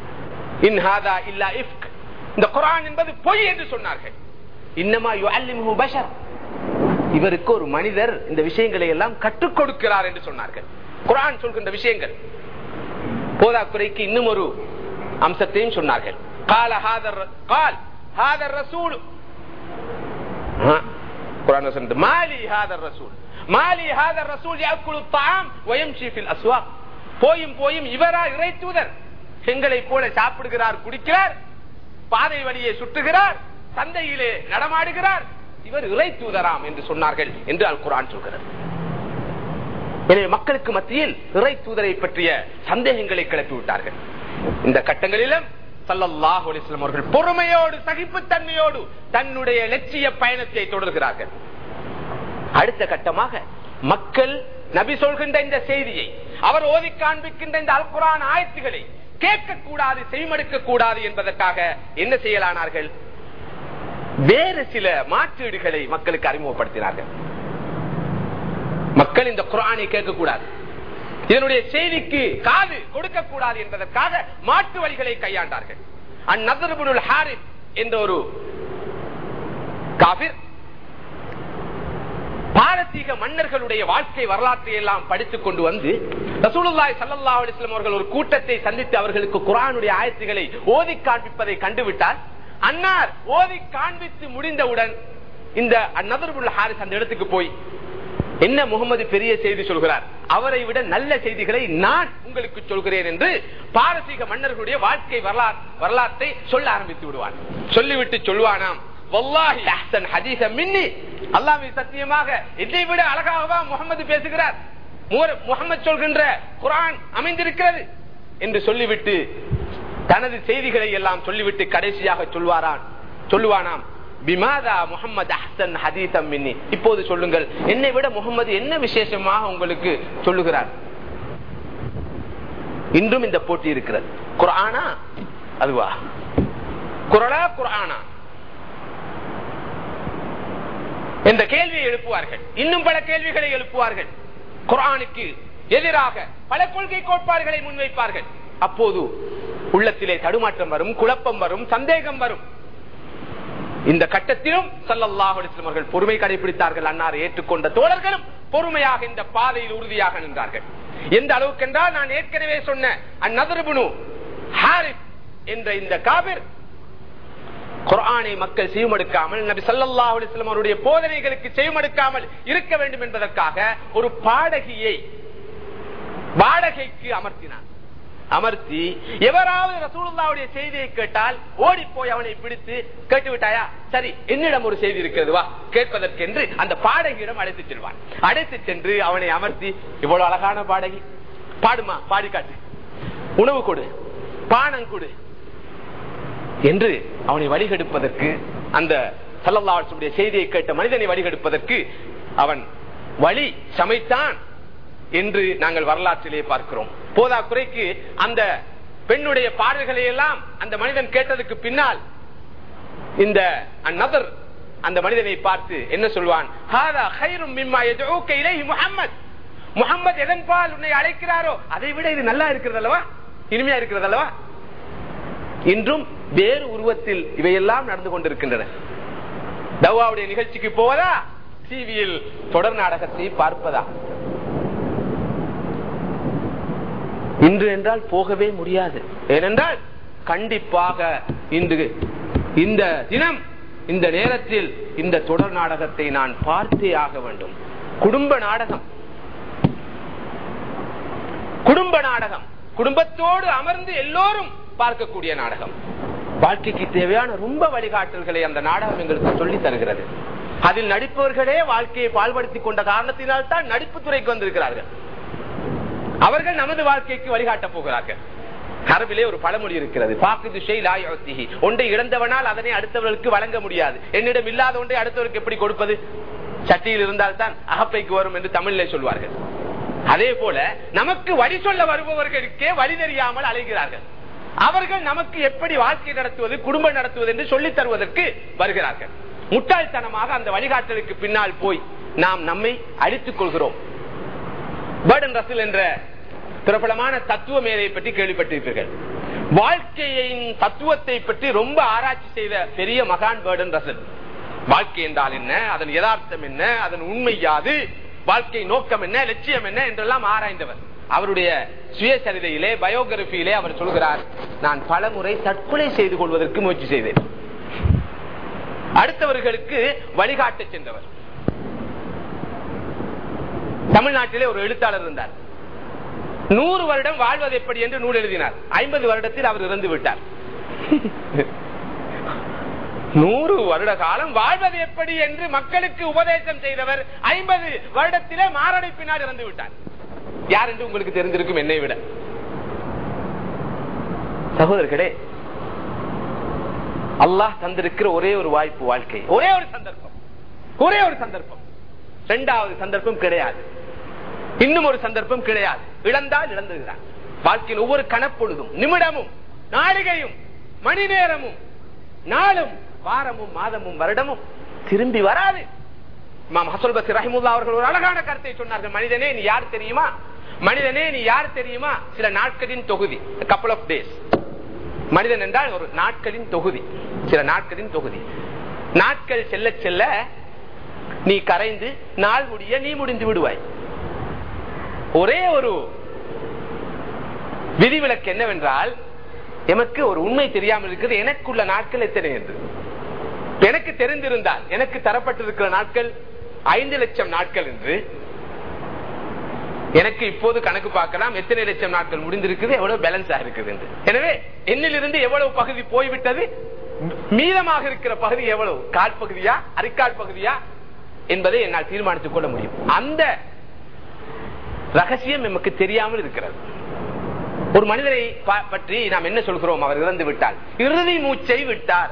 இன்ஹாதா இல்லா இஃப்க். இந்த குரான் என்பது பொய் என்று சொன்னார்கள். இன்னமா யுஅல்லிமுஹு பஷர். இவருக்கு ஒரு மனிதர் இந்த விஷயங்களை எல்லாம் கற்றுக் கொடுக்கிறார் என்று சொன்னார்கள். குரான் சொல்கின்ற விஷயங்கள். போதாக்குறைக்கு இன்னும் ஒரு அம்சத்தையும் சொன்னார்கள். கால ஹாதர் கால் ஹாதர் ரசூல். குரான் மாலி ஹாதர் ரசூல். மாலி ஹாதர் ரசூல் யாக்குலு தாம் வயம்ஷி ஃபில் அஸ்வாக். போயும் போயும் இவரா இறை தூதர். எங்களை போல சாப்பிடுகிறார் குடிக்கிறார் பாதை வழியை சுற்றுகிறார் சந்தையிலே நடமாடுகிறார். இவர் இறை தூதராம் என்று சொன்னார்கள் என்று அல் குரான் சொல்கிறது. எனவே மக்களுக்கு மத்தியில் இறை தூதரை பற்றிய சந்தேகங்களை கிளப்பி விட்டார்கள். இந்த கட்டங்களிலும் சல்லல்லாஹு அலிஸ்லாம் அவர்கள் பொறுமையோடு சகிப்புத்தன்மையோடு தன்னுடைய லட்சிய பயணத்தை தொடர்கிறார்கள். அடுத்த கட்டமாக மக்கள் நபி சொல்கின்ற இந்த செய்தியை அவர் ஓதி காண்பிக்கின்ற இந்த அல் குரான் ஆயத்துகளை கேட்கக்கூடாது செய்மடுக்க கூடாது என்பதற்காக என்ன செய்யலானார்கள்? வேறு சில மாற்றீடுகளை மக்களுக்கு அறிமுகப்படுத்தினார்கள். மக்கள் இந்த குரானை கேட்கக்கூடாது இதனுடைய செய்திக்கு காது கொடுக்க கூடாது என்பதற்காக மாற்று வழிகளை கையாண்டார்கள். அந்நதர்புல் ஹாரிஸ் என்ற ஒரு காபிர் பாரசீக மன்னர்களுடைய வாழ்க்கை வரலாற்றை எல்லாம் படித்துக் கொண்டு வந்து ரசூலுல்லாய் சல்லா அலிஸ்லாம் அவர்கள் ஒரு கூட்டத்தை சந்தித்து அவர்களுக்கு குரானுடைய ஆயத்துகளை ஓதி காண்பிப்பதை கண்டுவிட்டார் அன்னார் ஓதி காண்பித்து முடிந்தவுடன் இந்த அந்நதர்புள்ள ஹாரிஸ் அந்த இடத்துக்கு போய் என்ன முகமது பெரிய செய்தி சொல்கிறார்? அவரை விட நல்ல செய்திகளை நான் உங்களுக்கு சொல்கிறேன் என்று பாரசீக மன்னர்களுடைய வாழ்க்கை வரலாற்றை சொல்ல ஆரம்பித்து விடுவான். சொல்லிவிட்டு சொல்வானாம். சத்தியமாக இதை விட அழகாகவா முகமது பேசுகிறார். முகமது சொல்கின்ற குரான் அமைந்திருக்கிறது என்று சொல்லிவிட்டு தனது செய்திகளை எல்லாம் சொல்லிவிட்டு கடைசியாக சொல்வாரான். சொல்லுவானாம் பிமாதா முகமது அஹ்சன் ஹதீசம் மின்னி? இப்போது சொல்லுங்கள் என்னை விட முகமது என்ன விசேஷமாக உங்களுக்கு சொல்லுகிறார்? இன்றும் இந்த போட்டி இருக்கிறது. குரானா அதுவா? குரலா குரானா என்ற கேள்வியை எழுப்புவார்கள். இன்னும் பல கேள்விகளை எழுப்புவார்கள். குரானுக்கு எதிராக பல கொள்கை கோட்பாடுகளை முன்வைப்பார்கள். அப்போது உள்ளத்திலே தடுமாற்றம் வரும் குழப்பம் வரும் சந்தேகம் வரும். இந்த கட்டத்திலும் சல்லல்லாஹ் அவர்கள் பொறுமை கடைபிடித்தார்கள். அன்னார் ஏற்றுக்கொண்ட தோழர்களும் பொறுமையாக இந்த பாதையில் உறுதியாக நின்றார்கள். எந்த அளவுக்கு என்றால் நான் ஏற்கனவே சொன்ன அந்நதர்புனு ஹாரிஸ் என்ற இந்த காபிர் குரானை மக்கள் செய்யமடுக்காமல் நபி சல்லா அலிஸ்லாம் அவருடைய போதனைகளுக்கு செய்யமடுக்காமல் இருக்க வேண்டும் என்பதற்காக ஒரு பாடகியை வாடகைக்கு அமர்த்தினார். அமர்த்தி எவராவது ரசூலுல்லாவுடைய செய்தியை கேட்டால் ஓடி போய் அவனை பிடித்து கேட்டு விட்டாயா சரி என்னிடம் ஒரு செய்தி இருக்கிறது வா கேட்பதற்கென்று அந்த பாடகியிடம் அழைத்து செல்வான். அழைத்து சென்று அவனை அமர்த்தி இவ்வளவு அழகான பாடகி பாடுமா பாடி காட்டு. உணவு கொடு பானம் கொடு என்று அவனை வழிகெடுப்பதற்கு அந்த சல்லல்லாவுடைய செய்தியை கேட்ட மனிதனை வழிகெடுப்பதற்கு அவன் வழி சமைத்தான் என்று நாங்கள் வரலாற்றிலே பார்க்கிறோம். போதா குறைக்கு அந்த பெண்ணுடைய பாடல்களை எல்லாம் அந்த மனிதன் கேட்டதுக்கு பின்னால் இந்த அந்நபர் அந்த மனிதனை பார்த்து என்ன சொல்வான்? முகமது முகமது எதன்பால் உன்னை அழைக்கிறாரோ அதை விட இது நல்லா இருக்கிறது அல்லவா இனிமையா இருக்கிறது அல்லவா இன்றும் வேறு உருவத்தில் இவையெல்லாம் நடந்து கொண்டிருக்கின்றன. தவாவுடைய நிகழ்ச்சிக்கு போவதா? டிவியில் தொடர் நாடகத்தை பார்ப்பதா? இன்று என்றால் போகவே முடியாது. ஏனென்றால் கண்டிப்பாக இன்று இந்த தினம் இந்த நேரத்தில் இந்த தொடர் நாடகத்தை நான் பார்த்தே ஆக வேண்டும். குடும்ப நாடகம். குடும்ப நாடகம். குடும்பத்தோடு அமர்ந்து எல்லோரும் பார்க்கக்கூடிய நாடகம். வாழ்க்கைக்கு தேவையான ரொம்ப வழிகாட்டல்களை அந்த நாடகம் எங்களுக்கு சொல்லி தருகிறது. அதில் நடிப்பவர்களே வாழ்க்கையை பால்படுத்திக் கொண்ட காரணத்தினால் தான் நடிப்பு துறைக்கு வந்திருக்கிறார்கள். அவர்கள் நமது வாழ்க்கைக்கு வழிகாட்டப் போகிறார்கள். அரபிலே ஒரு பழமொழி இருக்கிறது. ஒன்றை இழந்தவனால் அதனை அடுத்தவர்களுக்கு வழங்க முடியாது. என்னிடம் இல்லாத ஒன்றை அடுத்தவருக்கு எப்படி கொடுப்பது? சட்டியில் இருந்தால் தான் அகப்பைக்கு வரும் என்று தமிழிலே சொல்வார்கள். அதே போல நமக்கு வழி சொல்ல வருபவர்களுக்கே வழி தெரியாமல் அலைகிறார்கள். அவர்கள் நமக்கு எப்படி வாழ்க்கை நடத்துவது குடும்பம் நடத்துவது என்று சொல்லித் தருவதற்கு வருகிறார்கள். முட்டாள்தனமாக அந்த வழிகாட்டலுக்கு பின்னால் போய் நாம் நம்மை அழித்துக் கொள்கிறோம். பேர்டன் ரசில் என்ற பிரபலமான தத்துவ மேதையை பற்றி கேள்விப்பட்டிருப்பீர்கள். வாழ்க்கையின் தத்துவத்தை பற்றி ரொம்ப ஆராய்ச்சி செய்த பெரிய மகான் பேர்டன் ரசல் வாழ்க்கை என்றால் என்ன? அதன் யதார்த்தம் என்ன? அதன் உண்மை யாது? வாழ்க்கை நோக்கம் என்ன? லட்சியம் என்ன? என்றெல்லாம் ஆராய்ந்தவர். அவருடைய சுயசரிதையிலே பயோகிராபியிலே அவர் சொல்கிறார் நான் பல முறை தற்கொலை செய்து கொள்வதற்கு முயற்சி செய்தேன். அடுத்தவர்களுக்கு வழிகாட்ட சென்றவர். தமிழ்நாட்டிலே ஒரு எழுத்தாளர் இருந்தார். நூறு வருடம் வாழ்வது எப்படி என்று நூல் எழுதினார். ஐம்பது வருடத்தில் அவர் இறந்து விட்டார். நூறு வருட காலம் வாழ்வது எப்படி என்று மக்களுக்கு உபதேசம் செய்தவர் ஐம்பது வருடத்திலே மாரடைப்பினால் இறந்து விட்டார். யார் என்று உங்களுக்கு தெரிஞ்சிருக்கும் என்னை விட. சகோதரர்களே அல்லாஹ் தந்திருக்கிற ஒரே ஒரு வாய்ப்பு வாழ்க்கை. ஒரே ஒரு சந்தர்ப்பம். ஒரே ஒரு சந்தர்ப்பம். இரண்டாவது சந்தர்ப்பம் கிடையாது. இன்னும் ஒரு சந்தர்ப்பம் கிடையாது. இழந்தால் இழந்துகிறார். வாழ்க்கையில் ஒவ்வொரு கணப்பொழுதும் நிமிடமும் நாளிகையும் மணி நேரமும் நாளும் வாரமும் மாதமும் வருடமும் திரும்பி வராது. அவர்கள் ஒரு அழகான கருத்தை சொன்னார்கள். மனிதனே நீ யார் தெரியுமா? மனிதனே நீ யார் தெரியுமா? சில நாட்களின் தொகுதி கப்பல் ஆஃப் டேஸ் மனிதன் என்றால் ஒரு நாட்களின் தொகுதி சில நாட்களின் தொகுதி. நாட்கள் செல்ல செல்ல நீ கரைந்து நாள் முடிய நீ முடிந்து விடுவாய். ஒரே ஒரு விதிவிலக்கு என்னவென்றால் எமக்கு ஒரு உண்மை தெரியாமல் இருக்கிறது. எனக்குள்ள நாட்கள் எத்தனை என்று. எனக்கு தெரிந்திருந்தால் எனக்கு தரப்பட்டிருக்கிற நாட்கள் ஐந்து லட்சம் நாட்கள் என்று எனக்கு இப்போது கணக்கு பார்க்கலாம். எத்தனை லட்சம் நாட்கள் முடிந்திருக்குது? எவ்வளவு பேலன்ஸ் இருக்குது என்று. எனவே என்னிலிருந்து எவ்வளவு பகுதி போய்விட்டது? மீதமாக இருக்கிற பகுதி எவ்வளவு? கால் பகுதியா? அரிக்கால் பகுதியா? என்பதை என்னால் தீர்மானித்துக் கொள்ள முடியும். அந்த ரகசியம் நமக்கு தெரியாமல் இருக்கிறது. ஒரு மனிதரை பற்றி நாம் என்ன சொல்கிறோம்? அவர் இறந்து விட்டால் இறுதி மூச்சை விட்டார்.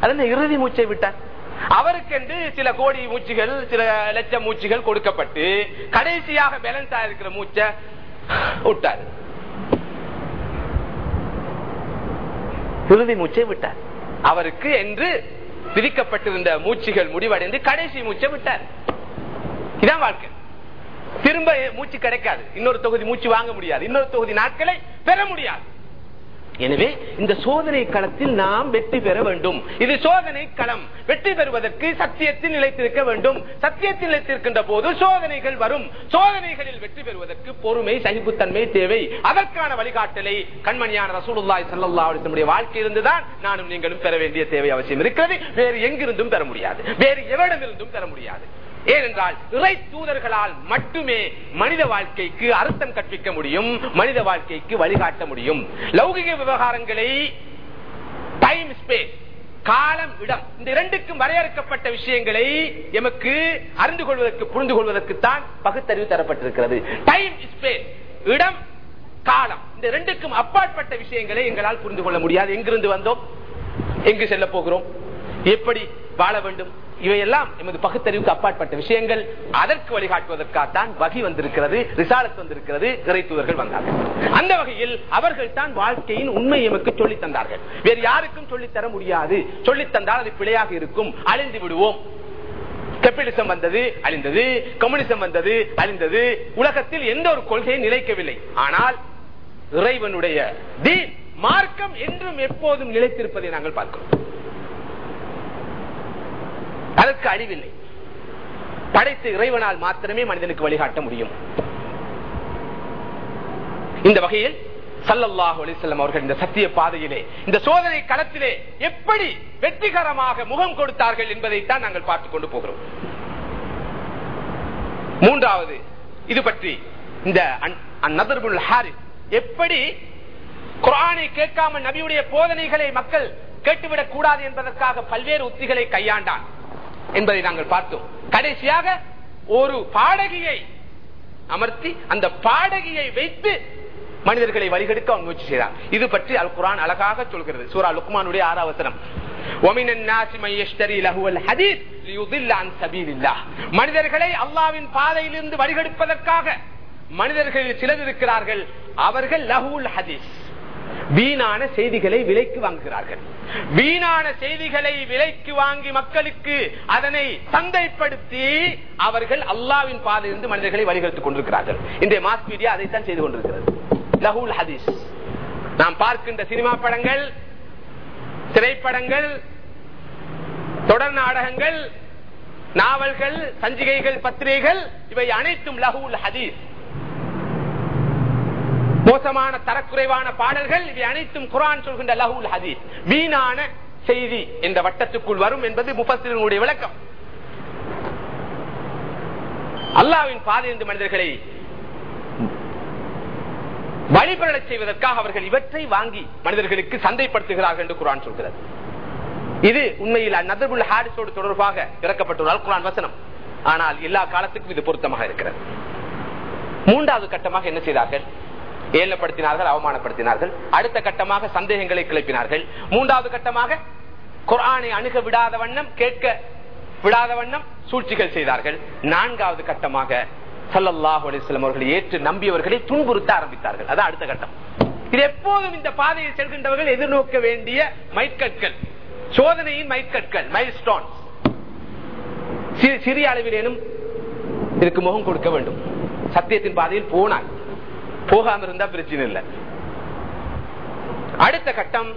அது இறுதி மூச்சை விட்டார்? அவருக்கென்று சில கோடி மூச்சுகள் சில லட்சம் மூச்சுகள் கொடுக்கப்பட்டு கடைசியாக பேலன்ஸ் ஆயிருக்கிற மூச்சை விட்டார். இறுதி மூச்சை விட்டார். அவருக்கு என்று விதிக்கப்பட்டிருந்த மூச்சுகள் முடிவடைந்து கடைசி மூச்சை விட்டார். இதான் வாழ்க்கை. திரும்ப மூச்சு கிடைக்காது. இன்னொரு தொகுதி மூச்சு வாங்க முடியாது. இன்னொரு தொகுதி நாட்களை பெற முடியாது. எனவே இந்த சோதனை களத்தில் நாம் வெற்றி பெற வேண்டும். இது சோதனை களம். வெற்றி பெறுவதற்கு சத்தியத்தில் நிலைத்திருக்க வேண்டும். சத்தியத்தில் நிலைத்திருக்கின்ற போது சோதனைகள் வரும். சோதனைகளில் வெற்றி பெறுவதற்கு பொறுமை சகிப்புத்தன்மை தேவை. அதற்கான வழிகாட்டலை கண்மணியான ரசூலுல்லாய் சல்லாவுடைய வாழ்க்கையிலிருந்துதான் நானும் நீங்களும் பெற வேண்டிய தேவை அவசியம் இருக்கிறது. வேறு எங்கிருந்தும் பெற முடியாது. வேறு எவரிடமிருந்தும் பெற முடியாது. ஏனென்றால் இறை தூதர்களால் மட்டுமே மனித வாழ்க்கைக்கு அர்த்தம் கற்பிக்க முடியும் மனித வாழ்க்கைக்கு வழிகாட்ட முடியும். லௌகிக விவகாரங்களை டைம் ஸ்பேஸ் காலம் இடம் இந்த இரண்டுக்கும் வரையறுக்கப்பட்ட விஷயங்களை எமக்கு அறிந்து கொள்வதற்கு புரிந்து கொள்வதற்கு தான் பகுத்தறிவு தரப்பட்டிருக்கிறது. டைம் ஸ்பேஸ் இடம் காலம் இந்த இரண்டுக்கும் அப்பாற்பட்ட விஷயங்களை எங்களால் புரிந்து கொள்ள முடியாது. எங்கிருந்து வந்தோம்? எங்கு செல்ல போகிறோம்? எப்படி வாழ வேண்டும்? இவையெல்லாம் எமது பகுத்தறிவுக்கு அப்பாற்பட்ட விஷயங்கள். அதற்கு வழிகாட்டுவதற்காகத்தான் வகி வந்திருக்கிறது ரிசாலத் வந்திருக்கிறது இறைத்துவர்கள் வந்தார்கள். அந்த வகையில் அவர்கள் தான் வாழ்க்கையின் உண்மை எமக்கு சொல்லித் தந்தார்கள். வேறு யாருக்கும் சொல்லித்தர முடியாது. சொல்லித் தந்தால் அது பிழையாக இருக்கும். அழிந்து விடுவோம். கேபிட்டலிசம் வந்தது அழிந்தது. கம்யூனிசம் வந்தது அழிந்தது. உலகத்தில் எந்த ஒரு கொள்கையும் நிலைக்கவில்லை. ஆனால் இறைவனுடைய தீன் மார்க்கம் என்றும் எப்போதும் நிலைத்திருப்பதை நாங்கள் பார்க்கிறோம். அதற்கு அழிவில்லை படைத்து இறைவனால் மாத்திரமே மனிதனுக்கு வழிகாட்ட முடியும். இந்த வகையில் சல்லல்லாஹு அலிசல்லம் அவர்கள் இந்த சத்திய பாதையிலே இந்த சோதனை களத்திலே எப்படி வெற்றிகரமாக முகம் கொடுத்தார்கள் என்பதைத்தான் நாங்கள் பார்த்துக் கொண்டு போகிறோம். மூன்றாவது இது பற்றி இந்த நதர்புல் ஹாரிஸ் எப்படி குரானை கேட்காம நபியுடைய போதனைகளை மக்கள் கேட்டுவிடக் கூடாது என்பதற்காக பல்வேறு உத்திகளை கையாண்டான். என்பதை நாங்கள் பார்த்தோம். கடைசியாக ஒரு பாடகியை அமர்த்தி அந்த பாடகியை வைத்து மனிதர்களை வழிகெடுக்க அவன் முயற்சி செய்தார். இது பற்றி அல் குரான் அழகாக சொல்கிறது. சூரா லுக்மானுடைய ஆறாவசனம் மனிதர்களை அல்லாவின் பாதையிலிருந்து வழிகெடுப்பதற்காக மனிதர்கள் சிலர் இருக்கிறார்கள். அவர்கள் லஹூல் ஹதீஸ். வீணான செய்திகளை விலைக்கு வாங்குகிறார்கள். வீணான செய்திகளை விலைக்கு வாங்கி மக்களுக்கு அதனை சந்தைப்படுத்தி அவர்கள் அல்லாவின் பாதையிலிருந்து மனிதர்களை வழிகெடுத்துக் கொண்டிருக்கிறார்கள். இன்றைய மாஸ் மீடியா அதைத்தான் செய்து கொண்டிருக்கிறது. லஹுல் ஹதீஸ். நாம் பார்க்கின்ற சினிமா படங்கள் திரைப்படங்கள் தொடர் நாடகங்கள் நாவல்கள் சஞ்சிகைகள் பத்திரிகைகள் இவை அனைத்தும் லஹுல் ஹதீஸ். மோசமான தரக்குறைவான பாடல்கள் இவை அனைத்தும் குரான் சொல்கின்ற லஹூல் ஹதீஸ். வீணான செய்தி என்ற வட்டத்துக்குள் வரும் என்பது முப்பத்தினுடைய விளக்கம். அல்லாவின் பாதை மனிதர்களை வழிபடச் செய்வதற்காக அவர்கள் இவற்றை வாங்கி மனிதர்களுக்கு சந்தைப்படுத்துகிறார்கள் என்று குரான் சொல்கிறது. இது உண்மையில் நதர்புல் ஹாரிஸோடு தொடர்பாக இறக்கப்பட்டுள்ள குரான் வசனம். ஆனால் எல்லா காலத்துக்கும் இது பொருத்தமாக இருக்கிறது. மூன்றாவது கட்டமாக என்ன செய்தார்கள்? ஏலப்படுத்தினார்கள் அவமானப்படுத்தினார்கள். அடுத்த கட்டமாக சந்தேகங்களை கிளப்பினார்கள். மூன்றாவது கட்டமாக குரானை அணுக விடாத வண்ணம் கேட்க விடாத வண்ணம் சூழ்ச்சிகள் செய்தார்கள். நான்காவது கட்டமாக சல்லல்லாஹு அலிஸ்லம் அவர்களை ஏற்று நம்பியவர்களை துன்புறுத்த ஆரம்பித்தார்கள். அதான் அடுத்த கட்டம். இது எப்போதும் இந்த பாதையை செல்கின்றவர்கள் எதிர்நோக்க வேண்டிய மைக்கற்கள் சோதனையின் மைக்கற்கள் மைல் ஸ்டோன் சிறிய அளவிலேனும் இதுக்கு முகம் கொடுக்க வேண்டும். சத்தியத்தின் பாதையில் போனாய் போகாம இருந்தா பிரச்சனை இல்லை. அடுத்த கட்டம்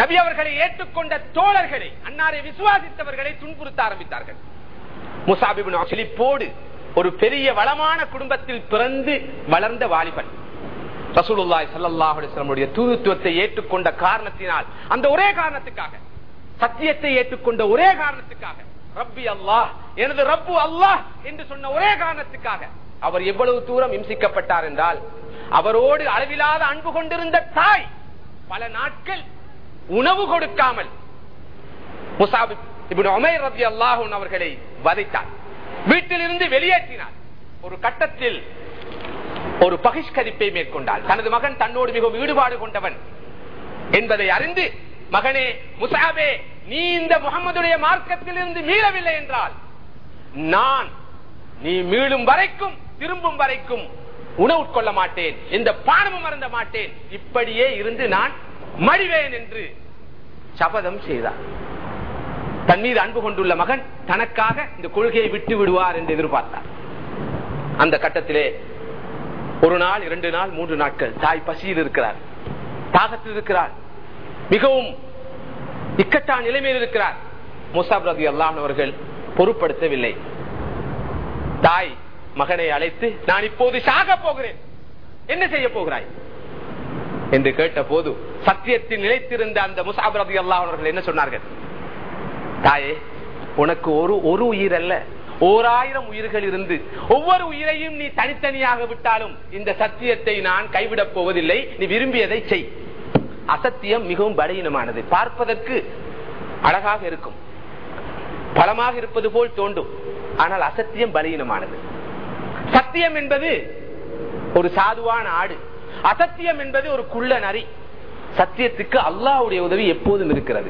நபி அவர்களை ஏற்றுக்கொண்ட தோழர்களை அன்னாரை விசுவாசித்தவர்களை துன்புறுத்த ஆரம்பித்தார்கள். முசாபிபின் செழிப்போடு ஒரு பெரிய வளமான குடும்பத்தில் பிறந்து வளர்ந்த வாலிபன். ரசூலுல்லாய் சல்லாஹுடைய தூதுத்துவத்தை ஏற்றுக்கொண்ட காரணத்தினால் அந்த ஒரே காரணத்துக்காக சத்தியத்தை ஏற்றுக்கொண்ட ஒரே காரணத்துக்காக ரப்பி அல்லாஹ் எனது ரப்பு அல்லாஹ் என்று சொன்ன ஒரே காரணத்துக்காக அவர் எவ்வளவு தூரம் இம்சிக்கப்பட்டார் என்றால் அவரோடு அளவிலாத அன்பு கொண்டிருந்த தாய் பல நாட்கள் உணவு கொடுக்காமல் முசாபி இப்படி உமேர் ரபி அல்லாஹூன் அவர்களை வதைத்தார். வீட்டில் இருந்து வெளியேற்றினார். ஒரு கட்டத்தில் ஒரு பகிஷ்கரிப்பை மேற்கொண்டார் தனது மகன் தன்னோடு மிகவும் ஈடுபாடு கொண்டவன் என்பதை அறிந்து மகனே முசாபே நீ இந்த முகமதுடைய மார்க்கத்தில் இருந்து மீளவில்லை என்றால் நான் நீ மீளும் வரைக்கும் திரும்பும் வரைக்கும் உணவு கொள்ள மாட்டேன். இந்த பானமும் மறந்த மாட்டேன். இப்படியே இருந்து நான் மறிவேன் என்று சபதம் செய்தார். தன் மீது அன்பு கொண்டுள்ள மகன் தனக்காக இந்த கொள்கையை விட்டு விடுவார் என்று எதிர்பார்த்தார். அந்த கட்டத்திலே ஒரு நாள் இரண்டு நாள் மூன்று நாட்கள் தாய் பசியில் இருக்கிறார். தாகத்தில் இருக்கிறார். மிகவும் இக்கட்டான நிலைமையில் இருக்கிறார். முசாப் ரதி அல்லான் அவர்கள் பொருட்படுத்தவில்லை. தாய் மகனை அழைத்து நான் இப்போது சாக போகிறேன். என்ன செய்ய போகிறாய்? என்று கேட்ட போது சத்தியத்தில் நிலைத்திருந்த அந்த முசாப் ரதி அவர்கள் என்ன சொன்னார்கள்? தாயே உனக்கு ஒரு ஒரு உயிர் அல்ல. ஓராயிரம் உயிர்கள் இருந்து ஒவ்வொரு உயிரையும் நீ தனித்தனியாக விட்டாலும் இந்த சத்தியத்தை நான் கைவிடப் போவதில்லை. நீ விரும்பியதை செய். அசத்தியம் மிகவும் பலகீனமானது பார்ப்பதற்கு அழகாக இருக்கும். பலமாக இருப்பது போல் தோண்டும் ஆனால் அசத்தியம் பலகீனமானது சத்தியம் என்பது ஒரு சாதுவான ஆடு. அசத்தியம் என்பது ஒரு குள்ள நரி. சத்தியத்துக்கு அல்லாஹ்வுடைய உதவி எப்போதும் இருக்கிறது.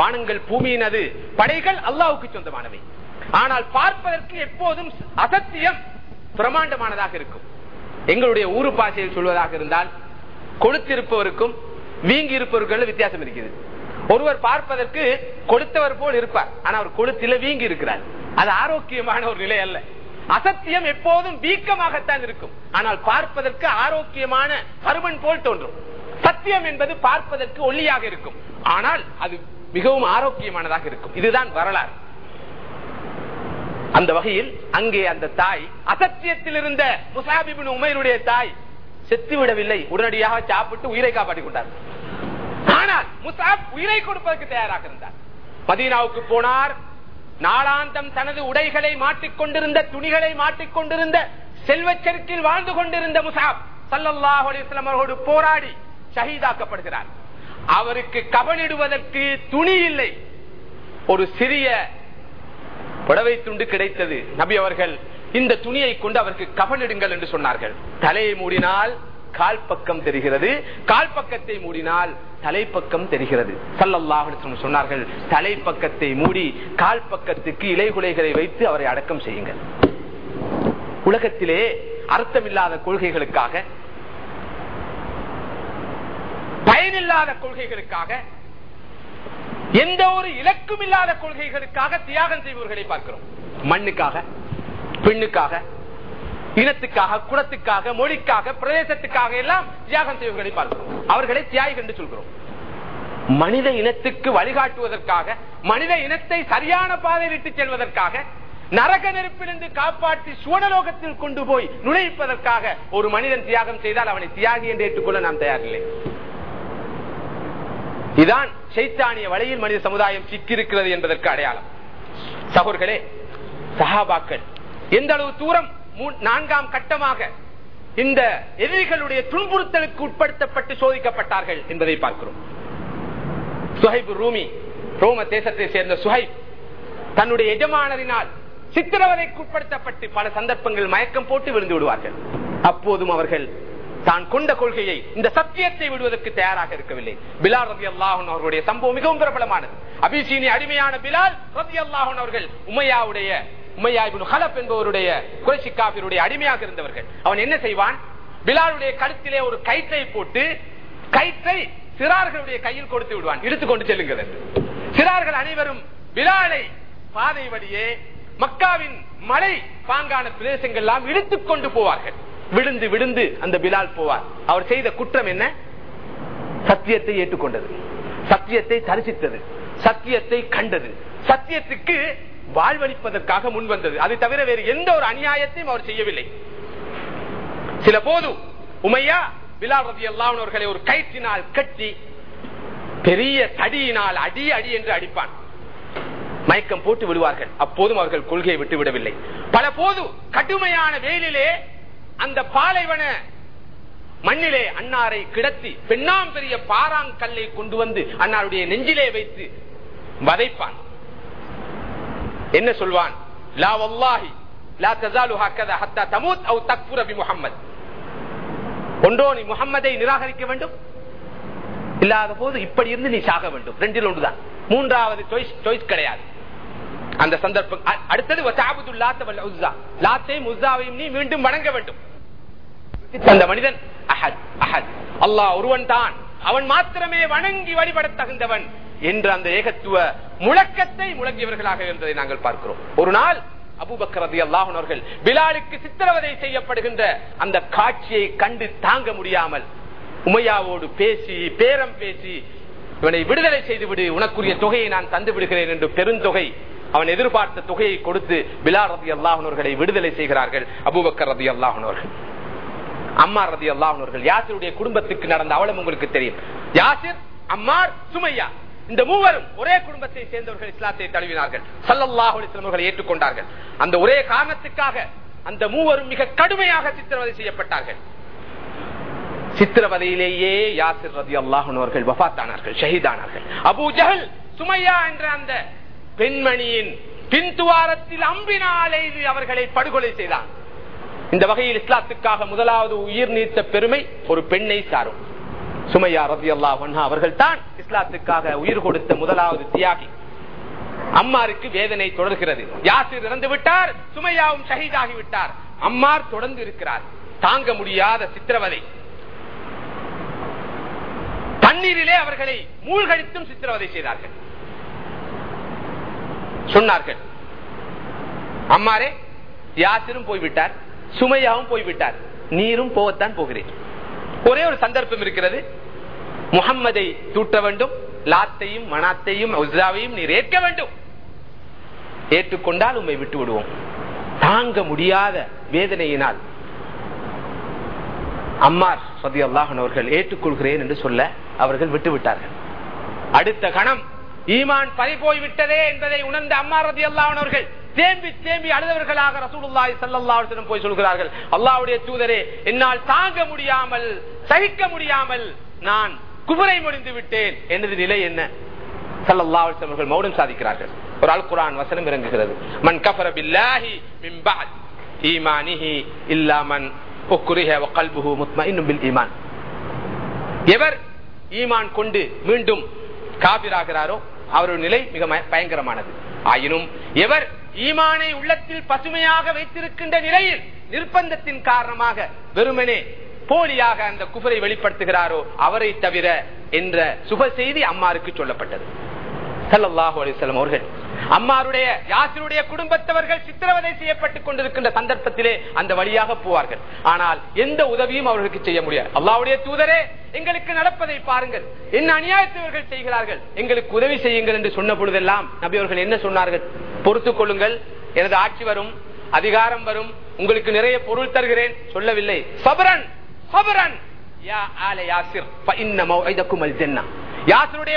வானங்கள் பூமியினது படைகள் அல்லாவுக்கு சொந்தமானவை. ஆனால் பார்ப்பதற்கு எப்போதும் அசத்தியம் பிரமாண்டமானதாக இருக்கும். எங்களுடைய ஊரு பாசையில் சொல்வதாக இருந்தால் கொளுத்திருப்பவருக்கும் வீங்கி இருப்பவர்கள் வித்தியாசம் இருக்கிறது ஒருவர் பார்ப்பதற்கு கொடுத்தவர் போல் இருப்பார். ஆனா அவர் கொளுத்தில வீங்கி இருக்கிறார் அது ஆரோக்கியமான ஒரு நிலை அல்ல. அசத்தியம் எப்போதும் வீக்கமாகத்தான் இருக்கும். ஆனால் பார்ப்பதற்கு ஆரோக்கியமான கருமன் போல் தோன்றும். சத்தியம் என்பது பார்ப்பதற்கு ஒல்லியாக இருக்கும். ஆனால் அது மிகவும் ஆரோக்கியமானதாக இருக்கும். இதுதான் வரலாறு. அந்த வகையில் அங்கே அந்த தாய் அசத்தியத்தில் இருந்த முசாபிபின் உமையருடைய தாய் செத்துவிடவில்லை. உடனடியாக சாப்பிட்டு உயிரை காப்பாற்றிக் கொண்டார். ஆனால் முசாப் உயிரை கொடுப்பதற்கு தயாராக இருந்தார். மதீனாவுக்கு போனார். நாளாந்தம் தனது உடைகளை மாட்டிக்கொண்டிருந்த துணிகளை மாட்டிக்கொண்டிருந்த செல்வச்சருக்கில் வாழ்ந்து கொண்டிருந்த முசாப் சல்லாஹ் அலைஹி அவர்களோடு போராடி ஷஹீதாக்கப்படுகிறார். அவருக்கு கபனிடுவதற்கு துணி இல்லை. ஒரு சிறிய புடவை துண்டு கிடைத்தது. நபி அவர்கள் இந்த துணியை கொண்டு அவருக்கு கபனிடுங்கள் என்று சொன்னார்கள். தலையை மூடினால் கால் பக்கம் தெரிகிறது. கால் பக்கத்தை மூடினால் தலைப்பக்கம் தெரிகிறது. சல்லல்லாஹு சொன்னார்கள் தலைப்பக்கத்தை மூடி கால் பக்கத்துக்கு இலைகுலைகளை வைத்து அவரை அடக்கம் செய்யுங்கள். உலகத்திலே அர்த்தமில்லாத கொள்கைகளுக்காக பயனில்லாத கொள்கைகளுக்காக எந்த ஒரு இலக்கும் இல்லாத கொள்கைகளுக்காக தியாகம் செய்பவர்களை பார்க்கிறோம். மண்ணுக்காக பெண்ணுக்காக இனத்துக்காக குலத்துக்காக மொழிக்காக பிரதேசத்துக்காக எல்லாம் தியாகம் செய்வர்களை பார்க்கிறோம். அவர்களை தியாகிகள் என்று சொல்கிறோம். மனித இனத்துக்கு வழிகாட்டுவதற்காக மனித இனத்தை சரியான பாதையில் இட்டுச் செல்வதற்காக நரக நெருப்பிலிருந்து காப்பாற்றி சுவனலோகத்தில் கொண்டு போய் நுழைப்பதற்காக ஒரு மனிதன் தியாகம் செய்தால் அவனை தியாகி என்று ஏற்றுக்கொள்ள நாம் தயாரில்லை. இதான் சைத்தானிய வழியில் மனித சமுதாயம் சிக்கியிருக்கிறது என்பதற்கு அடையாளம். சகோர்களே சஹாபாக்கள் எந்த அளவு தூரம் நான்காம் கட்டமாக இந்த எதிரிகளுடைய துன்புறுத்தலுக்கு உட்படுத்தப்பட்டு சோதிக்கப்பட்டார்கள் என்பதை பார்க்கிறோம். சுஹைப் ரூமி ரோம தேசத்தை சேர்ந்த சுஹைப் தன்னுடைய எஜமானரினால் சித்திரவதைக்கு உட்படுத்தப்பட்டு பல சந்தர்ப்பங்கள் மயக்கம் போட்டு விழுந்து விடுவார்கள். அப்போதும் அவர்கள் தான் கொண்ட கொள்கையை இந்த சத்தியத்தை விடுவதற்கு தயாராக இருக்கவில்லை. பிலால் ரபி அல்லாஹன் அவர்களுடைய சம்பவம் மிகவும் பிரபலமானது. அபிசீனி அடிமையான பிலால் ரபி அல்லாஹன் அவர்கள் உமையாவுடைய உமையா ஹலப் என்பவருடைய குறைச்சி காபிருடைய அடிமையாக இருந்தவர்கள். அவன் என்ன செய்வான்? பிலாலுடைய கழுத்திலே ஒரு கயிற்றை போட்டு கயிற்றை சிறார்களுடைய கையில் கொடுத்து விடுவான். இழுத்துக்கொண்டு செல்லுங்கள் சிறார்கள் அனைவரும் பிலாலை பாதை வழியே மக்காவின் மலை பாங்கான பிரதேசங்கள் எல்லாம் இழுத்துக் கொண்டு போவார்கள். விழுந்து விழுந்து அந்த பிலால் போவார். அவர் செய்த குற்றம் என்ன? சத்தியத்தை ஏற்றுக்கொண்டது. சத்தியத்தை தரிசித்தது. சத்தியத்தை கண்டது. சத்தியத்துக்கு வாழ்வழிப்பதற்காக முன் வந்தது. அது தவிர வேறு எந்த ஒரு அநியாயத்தையும் அவர் செய்யவில்லை. சில போது உமையா பிலால் ரதி அல்லாஹர்களை ஒரு கயிற்றினால் கட்டி பெரிய தடியினால் அடி அடி என்று அடிப்பான். மயக்கம் போட்டு விடுவார்கள். அப்போதும் அவர்கள் கொள்கையை விட்டு விடவில்லை. பல போது கடுமையான வேலிலே அந்த பாலைவன மண்ணிலே அன்னாரை கிடத்தி பெண்ணாம் பெரிய பாறாங்கல்லை கொண்டு வந்து அன்னாருடைய நெஞ்சிலே வைத்து வதைப்பான். என்ன சொல்வான்? லா வல்லாஹி லா தஸாலு ஹக்கதா ஹத்தா தமூத் அவ் தக்ஃபுர பி முஹம்மத். ஒன்றோ நீ முகம்மதை நிராகரிக்க வேண்டும்? இல்லாத போது இப்படி இருந்து நீ சாக வேண்டும். ரெண்டில் ஒன்றுதான். மூன்றாவது சாய்ஸ் கிடையாது. அந்த சந்தர்ப்பம் அடுத்தது வசாபுது லாத்த வல் உஸ்ஸா. லாத்தையும் உஸ்ஸாவையும் நீ மீண்டும் வணங்க வேண்டும். அந்த மனிதன் அஹத் அஹத். அல்லாஹ் ஒருவன் தான் அவன் மாத்திரமே வணங்கி வழிபட தகுந்தவன் என்ற அந்த ஏகத்துவ முழக்கத்தை முழங்கியவர்களாக இருந்ததை நாங்கள் பார்க்கிறோம். ஒரு நாள் அபூபக்கர் அல்லாஹர்கள் பிலாலுக்கு சித்திரவதை செய்யப்படுகின்ற அந்த காட்சியை கண்டு தாங்க முடியாமல் உமையாவோடு பேசி பேரம் பேசி இவனை விடுதலை செய்து விடு உனக்குரிய தொகையை நான் தந்து விடுகிறேன் என்று பெருந்தொகை அவன் எதிர்பார்த்த தொகையை கொடுத்து பிலா ரதி அல்லாஹனவர்களை விடுதலை செய்கிறார்கள் அபுபக்கர் ரதி அல்லாஹனவர்கள் அம்மா ரதி அல்லாஹனவர்கள் யாசிருடைய குடும்பத்துக்கு நடந்த அவலம் உங்களுக்கு தெரியும். Yasir Ammar Sumayya. இந்த மூவரும் ஒரே குடும்பத்தை சேர்ந்தவர்கள் இஸ்லாத்தை தழுவினார்கள். சல்லல்லாஹு ஏற்றுக்கொண்டார்கள். அந்த ஒரே காரணத்துக்காக அந்த மூவரும் மிக கடுமையாக சித்திரவதை செய்யப்பட்டார்கள். சித்திரவதையிலேயே யாசிர் ரதி அல்லாஹர்கள் வபாத்தானார்கள் ஷஹீதானார்கள். அபூ ஜஹல் சுமையா என்ற அந்த பெண்மணியின் பின்துவாரத்தில் அம்பினாலே அவர்களை படுகொலை செய்தான். இந்த வகையில் இஸ்லாத்துக்காக முதலாவது உயிர் நீத்த பெருமை ஒரு பெண்ணை சாரும். சுமையா ரதி அல்லாஹ் அவர்கள் தான் இஸ்லாத்துக்காக உயிர் கொடுத்த முதலாவது தியாகி. அம்மாருக்கு வேதனை தொடர்கிறது. யாசிர் இறந்து விட்டார் சுமையாவும் ஷஹீதாகி விட்டார். அம்மார் தொடர்ந்து இருக்கிறார். தாங்க முடியாத சித்திரவதை. தண்ணீரிலே அவர்களை மூழ்கடித்தும் சித்திரவதை செய்தார்கள். சொன்னார்கள் அம்மாரே யாசிரும் போய்விட்டார் சுமையாவும் போய்விட்டார். நீரும் போகத்தான் போகிறேன். ஒரே ஒரு சந்தர்ப்பம் இருக்கிறது. முகம்மதை தூட்ட வேண்டும் லாத்தையும் மனாத்தையும் உஸ்ராவையும் நீர் ஏற்க வேண்டும். ஏற்றுக்கொண்டால் உண்மை விட்டு விடுவோம் தாங்க முடியாத வேதனையினால் அம்மார் சதி அல்லாஹன் அவர்கள் ஏற்றுக்கொள்கிறேன் என்று சொல்ல அவர்கள் விட்டு விட்டார்கள் அடுத்த கணம் ஈமான் பறி போய்விட்டதே என்பதை உணர்ந்த அம்மார் ரதி அல்லாஹன் அவர்கள் தேம்பி தேம்பி அழுதவர்களாக ரசூலுல்லாஹி ஸல்லல்லாஹு அலைஹி போய் சொல்கிறார்கள் அல்லாஹ்வுடைய தூதரே என்னால் தாங்க முடியாமல் சகிக்க முடியாமல் நான் குபரை முடிந்து விட்டேன் எனது நிலை என்ன? ஸல்லல்லாஹு அவர்கள் மௌனம் சாதிக்கிறார்கள். ஒரு அல் குரான் வசனம் இறங்குகிறது. மன் கஃபர பில்லாஹி மின் ஈமானிஹி இல்லாமன் எவர் ஈமான் கொண்டு மீண்டும் காபிராகிறாரோ அவருடைய நிலை மிக பயங்கரமானது. ஆயினும் எவர் ஈமானை உள்ளத்தில் பசுமையாக வைத்திருக்கின்ற நிலையில் நிர்பந்தத்தின் காரணமாக வெறுமனே போலியாக அந்த குபரை வெளிப்படுத்துகிறாரோ அவரை தவிர என்ற சுப செய்தி அம்மாருக்கு சொல்லப்பட்டது. சல்லாஹூ அலிசல்லம் அவர்கள் அம்மாருடைய யாசிருடைய குடும்பத்தவர்கள் சித்திரவதை செய்யப்பட்டுக் கொண்டிருக்கின்ற சந்தர்ப்பத்திலே அந்த வழியாக போவார்கள். ஆனால் எந்த உதவியும் அவர்களுக்கு செய்ய முடியாது. அல்லாவுடைய தூதரே எங்களுக்கு நடப்பதை பாருங்கள். என்ன அநியாயத்தவர்கள் செய்கிறார்கள்? எங்களுக்கு உதவி செய்யுங்கள் என்று சொன்ன பொழுதெல்லாம் நபி அவர்கள் என்ன சொன்னார்கள்? பொறுத்துக் கொள்ளுங்கள். எனது ஆட்சி வரும் அதிகாரம் வரும். உங்களுக்கு நிறைய பொருள் தருகிறேன். சொல்லவில்லை. சபரன்! யாசருடைய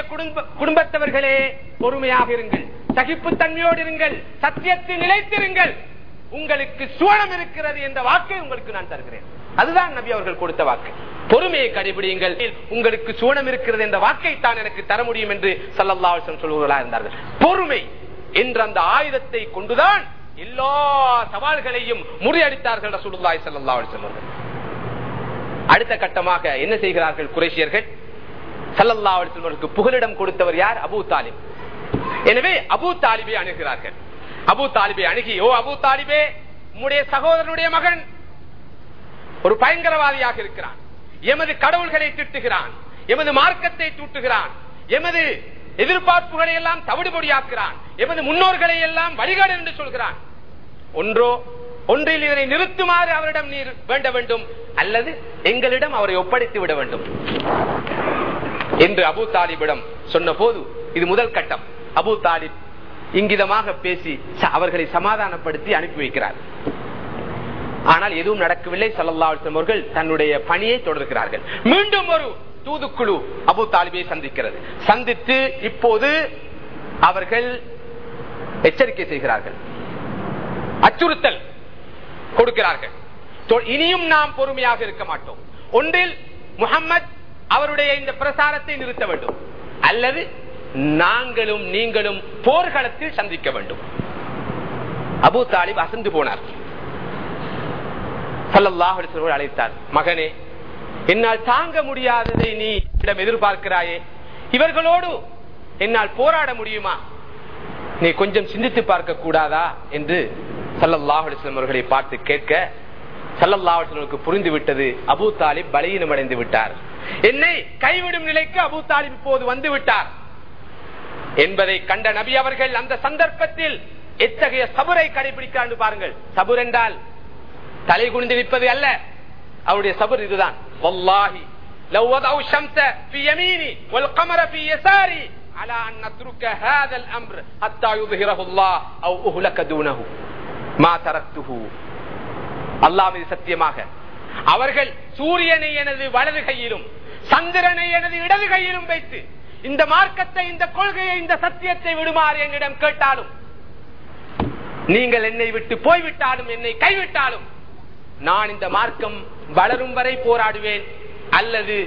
குடும்பத்தவர்களே பொறுமையாக இருங்கள். சகிப்புத்தன்மையோடு இருங்கள். சத்தியத்தில் நிலைத்திருங்கள். உங்களுக்கு சுவனம் இருக்கிறது என்ற வாக்கை உங்களுக்கு நான் தருகிறேன். அதுதான் நபி அவர்கள் கொடுத்த வாக்கு. பொறுமையை கடைபிடியுங்கள். உங்களுக்கு சுவனம் இருக்கிறது என்ற வாக்கை தான் எனக்கு தர முடியும் என்று சல்லல்லாஹம் சொல்வர்களா இருந்தார்கள். பொறுமை என்ற அந்த ஆயுதத்தை கொண்டுதான் எல்லா சவால்களையும் முறியடித்தார்கள் ரசூலுல்லாஹி ஸல்லல்லாஹு அலைஹி அடுத்த கட்டமாக என்ன செய்கிறார்கள் குரேஷியர்கள்? சல்லல்லா அலிஸ்லமருக்கு புகலிடம் கொடுத்தவர் யார்? அபு தாலிப். எனவே அபு தாலிபை அணுகிறார்கள். அபு தாலிபை அணுகி ஓ அபு தாலிபே உம்முடைய சகோதரனுடைய மகன் ஒரு பயங்கரவாதியாக இருக்கிறான். எமது கடவுள்களை திட்டுகிறான். எமது மார்க்கத்தை தூட்டுகிறான். எமது எதிர்பார்ப்புகளை எல்லாம் தவிடுபொடியாக்குறான் எமது முன்னோர்களை எல்லாம் வழிகாடு என்று சொல்கிறான். ஒன்றோ ஒன்றில் இதனை நிறுத்துமாறு அவரிடம் நீர் வேண்ட வேண்டும் அல்லது எங்களிடம் அவரை ஒப்படைத்து விட வேண்டும். என்று அபு தாலிபிடம் சொன்ன போது இது முதல் கட்டம். அபு தாலிப் இங்கிதமாக பேசி அவர்களை சமாதானப்படுத்தி அனுப்பி வைக்கிறார். ஆனால் எதுவும் நடக்கவில்லை. சல்லா அவர்கள் தன்னுடைய பணியை தொடர்கிறார்கள். மீண்டும் ஒரு தூதுக்குழு அபு தாலிபை சந்திக்கிறது. சந்தித்து இப்போது அவர்கள் எச்சரிக்கை செய்கிறார்கள். அச்சுறுத்தல். கொடுக்கிறார்கள். இனியும் நாம் பொறுமையாக இருக்க மாட்டோம். ஒன்றில் முகம்மது அவருடைய இந்த பிரசாரத்தை நிறுத்த வேண்டும். அல்லது நாங்களும் நீங்களும் போர்க்களத்தில் சந்திக்க வேண்டும். அபு தாலிப் அசந்து போனார். அழைத்தார். மகனே என்னால் தாங்க முடியாததை நீ இடம் எதிர்பார்க்கிறாயே? இவர்களோடு என்னால் போராட முடியுமா? நீ கொஞ்சம் சிந்தித்து பார்க்க கூடாதா என்று சல்லல்லாஹ் அலிஸ்லாம் அவர்களை பார்த்து கேட்க சல்லல்லாஹுக்கு புரிந்து விட்டது அபு தாலிப் பலகீனம் அடைந்து விட்டார் என்னை கைவிடும் நிலைக்கு அபு தாலிப் இப்போது வந்து விட்டார் என்பதை கண்ட நபி அவர்கள் அந்த சந்தர்ப்பத்தில் எத்தகைய சபுரை கடைபிடிக்கிறார் பாருங்கள் சபுர் என்றால் தலை குனிந்து நிற்பது அல்ல அவருடைய சபுர் இதுதான் வல்லாஹி لو وضعوا الشمس في يميني والقمر في يساري على أن نترك هذا الأمر حتى يظهره الله أو أهلك دونه மா தரத்துகு அல்லா சத்தியமாக. அவர்கள் சூரியனை எனது வலது கையிலும் சந்திரனை எனது இடது கையிலும் வைத்து இந்த மார்க்கத்தை இந்த கொள்கையை இந்த சத்தியத்தை விடுமாறு என்னிடம் கேட்டாலும் நீங்கள் என்னை விட்டு போய்விட்டாலும் என்னை கைவிட்டாலும் நான் இந்த மார்க்கம் வளரும் வரை போராடுவேன் அல்லது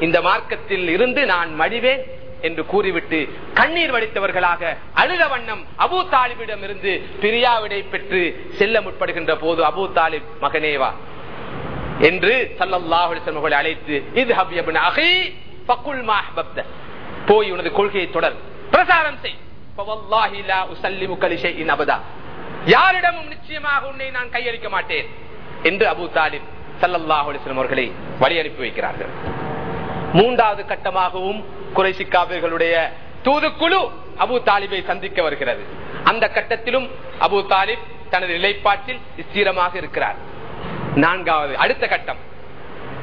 இந்த மார்க்கத்தில் இருந்து நான் மடிவேன் என்று கூறிவிட்டு கண்ணீர் வடித்தவர்களாக அழுத வண்ணம் அபு தாலிபிடம் இருந்து பிரியாவிடை பெற்று செல்ல முற்படுகின்ற போது அபு தாலிப் மகனேவா என்று சல்லல்லாஹு அழைத்து இது ஹபியபின் அகை பக்குல் மாஹபப்த போய் உனது கொள்கையை தொடர். பிரசாரம் செய். யாரிடமும் நிச்சயமாக உன்னை நான் கையளிக்க மாட்டேன் என்று அபு தாலிப் சல்லாஹ் அவர்களை வழி அனுப்பி வைக்கிறார்கள். மூன்றாவது கட்டமாகவும் குறைசிக்காவிர்களுடைய தூதுக்குழு அபு தாலிபை சந்திக்க வருகிறது. அந்த கட்டத்திலும் அபு தாலிப் தனது நிலைப்பாட்டில் ஸ்திரமாக இருக்கிறார். நான்காவது அடுத்த கட்டம்.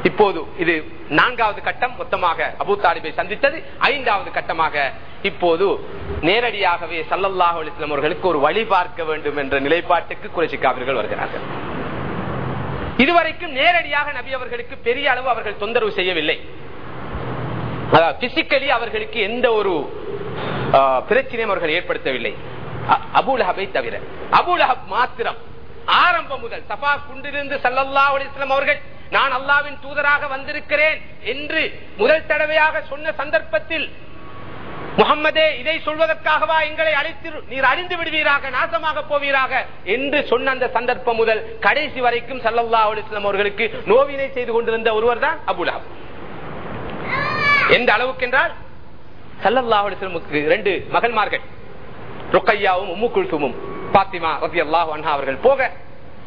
இப்போது இது நான்காவது கட்டம் மொத்தமாக அபு தாலிபை சந்தித்தது. ஐந்தாவது கட்டமாக இப்போது நேரடியாகவே சல்லல்லாஹ் அலிஸ்லாம் அவர்களுக்கு ஒரு வழி பார்க்க வேண்டும் என்ற நிலைப்பாட்டுக்கு குறைசிக்காவிர்கள் வருகிறார்கள். இதுவரைக்கும் நேரடியாக நபி அவர்களுக்கு பெரிய அளவு அவர்கள் தொந்தரவு செய்யவில்லை. பிசிக்கலி அவர்களுக்கு எந்த ஒரு பிரச்சனையும் அவர்கள் ஏற்படுத்தவில்லை. அபுலஹபை தவிர. அபுலஹப் மாத்திரம் ஆரம்பம் முதல் சபா குண்டிலிருந்து சல்லல்லா அலிஸ்லாம் அவர்கள் நான் அல்லாவின் தூதராக வந்திருக்கிறேன் என்று முதல் தடவையாக சொன்ன சந்தர்ப்பத்தில் முகம்மதே இதை சொல்வதற்காகவா எங்களை அழைத்து நீர் அழிந்து விடுவீராக நாசமாக போவீராக என்று சொன்ன அந்த சந்தர்ப்பம் முதல் கடைசி வரைக்கும் சல்லல்லா அலிஸ்லாம் அவர்களுக்கு நோவினை செய்து கொண்டிருந்த ஒருவர் தான் அபுலஹப் எந்த அளவுக்கு என்றால் சல்லல்லா ரெண்டு மகன்மார்கள். ருக்கையாவும் உம்மு குல்சுமும் பாத்திமா ரத்தி அல்லாஹு அண்ணா அவர்கள். போக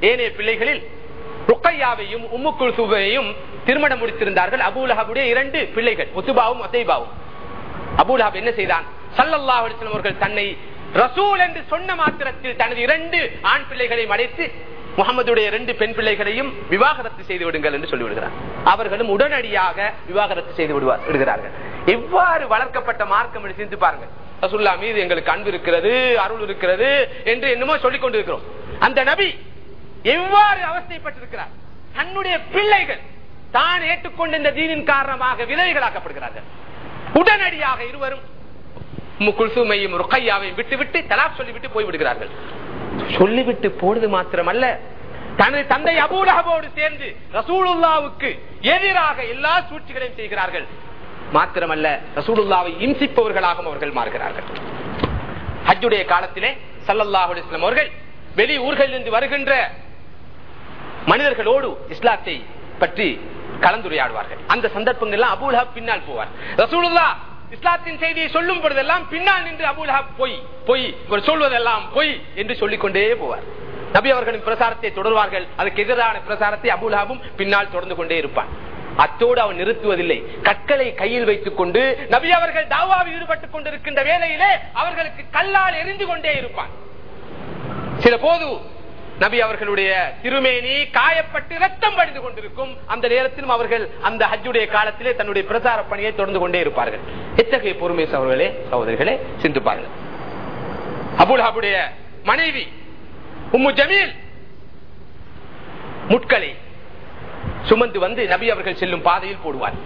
ஏனைய பிள்ளைகளில் ருக்கையாவையும் உம்மு குல்சுமையும் திருமணம் முடித்திருந்தார்கள். அபுலஹபுடைய இரண்டு பிள்ளைகள் ஒத்துபாவும் அசைபாவும் அபுலஹப் என்ன செய்தான்? சல்லல்லாஹு அவர்கள் தன்னை ரசூல் என்று சொன்ன மாத்திரத்தில் தனது இரண்டு ஆண் பிள்ளைகளை அடைத்து முகமதுடைய ரெண்டு பெண் பிள்ளைகளையும் விவாகரத்து செய்து விடுங்கள் என்று சொல்லிவிடுகிறார் அவர்களும் உடனடியாக விவாகரத்து செய்து விடுவார் விடுகிறார்கள். எவ்வாறு வளர்க்கப்பட்ட மார்க்கம் சிந்து சிந்தித்து பாருங்க ரசுல்லா மீது எங்களுக்கு அன்பு இருக்கிறது அருள் இருக்கிறது என்று என்னமோ சொல்லிக் கொண்டிருக்கிறோம். அந்த நபி எவ்வாறு அவஸ்தைப்பட்டிருக்கிறார்? தன்னுடைய பிள்ளைகள் தான் ஏற்றுக்கொண்ட இந்த தீனின் காரணமாக விதவைகளாக்கப்படுகிறார்கள். உடனடியாக இருவரும் குல்சுமையும் ருக்கையாவையும் விட்டுவிட்டு தலாப் சொல்லிவிட்டு போய்விடுகிறார்கள். சொல்லிவிட்டு போனது மாத்திரமல்ல. தனது தந்தை அபூலகவோடு சேர்ந்து ரசூலுல்லாவுக்கு எதிராக எல்லா சூழ்ச்சிகளையும் செய்கிறார்கள். மாத்திரமல்ல ரசூலுல்லாவை இம்சிப்பவர்களாகவும் அவர்கள் மாறுகிறார்கள். ஹஜ்ஜுடைய காலத்திலே சல்லல்லாஹு இஸ்லாம் அவர்கள் வெளி ஊர்களிலிருந்து வருகின்ற மனிதர்களோடு இஸ்லாத்தை பற்றி கலந்துரையாடுவார்கள். அந்த சந்தர்ப்பங்கள்லாம் அபூலஹா பின்னால் போவார். ரசூலுல்லா இஸ்லாத்தின் செய்தியை சொல்லும் பொழுதெல்லாம் பின்னால் நின்று அபுலஹா பொய் பொய் இவர் சொல்வதெல்லாம் பொய் என்று சொல்லிக்கொண்டே போவார். நபி அவர்களின் பிரசாரத்தை தொடர்வார்கள். அதுக்கு எதிரான பிரசாரத்தை அபுலஹாவும் பின்னால் தொடர்ந்து கொண்டே இருப்பான். அத்தோடு அவன் நிறுத்துவதில்லை. கற்களை கையில் வைத்துக் கொண்டு நபி அவர்கள் தாவாவில் ஈடுபட்டுக் கொண்டிருக்கின்ற வேலையிலே அவர்களுக்கு கல்லால் எரிந்து கொண்டே இருப்பான். சில போது நபி அவர்களுடைய திருமேனி காயப்பட்டு ரத்தம் படிந்து கொண்டிருக்கும் அந்த நேரத்திலும் அவர்கள் அந்த ஹஜ்ஜுடைய காலத்திலே தன்னுடைய பிரச்சார பணியை தொடர்ந்து கொண்டே இருப்பார்கள். எத்தகைய பொறுமை சவர்களே சகோதரிகளே சிந்திப்பார்கள் அபுல்ஹாபுடைய மனைவி உம்மு ஜமீல் முட்களை சுமந்து வந்து நபி அவர்கள் செல்லும் பாதையில் போடுவார்.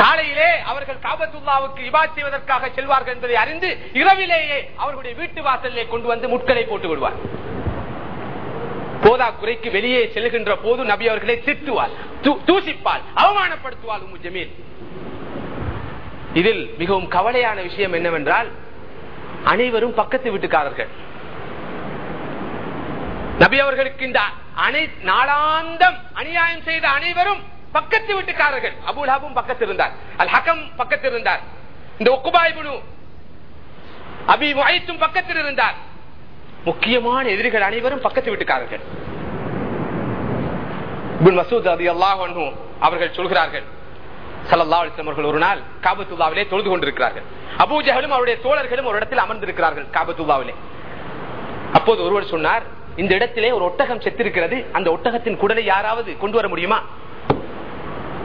காலையிலே அவர்கள் காபத்துல்லாவுக்கு இபா செய்வதற்காக செல்வார்கள் என்பதை அறிந்து இரவிலேயே அவர்களுடைய வீட்டு வாசலிலே கொண்டு வந்து முட்களை போட்டு விடுவார். போதா குறைக்கு வெளியே செல்கின்ற போது நபி அவர்களை திட்டுவார் தூசிப்பால் அவமானப்படுத்துவாள் உம்மு ஜமீல். இதில் மிகவும் கவலையான விஷயம் என்னவென்றால் அனைவரும் பக்கத்து வீட்டுக்காரர்கள். நபி அவர்களுக்கு இந்த அனை நாளாந்தம் அநியாயம் செய்த அனைவரும் பக்கத்து வீட்டுக்காரர்கள். அபுல்ஹாபும் பக்கத்தில் இருந்தார் அல் ஹக்கம் பக்கத்தில் இருந்தார் இந்த ஒக்குபாய்புனு அபி வாய்த்தும் பக்கத்தில் இருந்தார் முக்கியமான எதிரிகள் அனைவரும் பக்கத்து வீட்டுக்காரர்கள். மசூத் அதி அவர்கள் சொல்கிறார்கள். சல்லா அலிஸ்லாம் ஒரு நாள் காபத்துல்லாவிலே தொழுது கொண்டிருக்கிறார்கள். அபூஜகலும் அவருடைய தோழர்களும் ஒரு இடத்தில் அமர்ந்திருக்கிறார்கள் காபத்துல்லாவிலே. அப்போது ஒருவர் சொன்னார் இந்த இடத்திலே ஒரு ஒட்டகம் செத்திருக்கிறது அந்த ஒட்டகத்தின் குடலை யாராவது கொண்டு வர முடியுமா?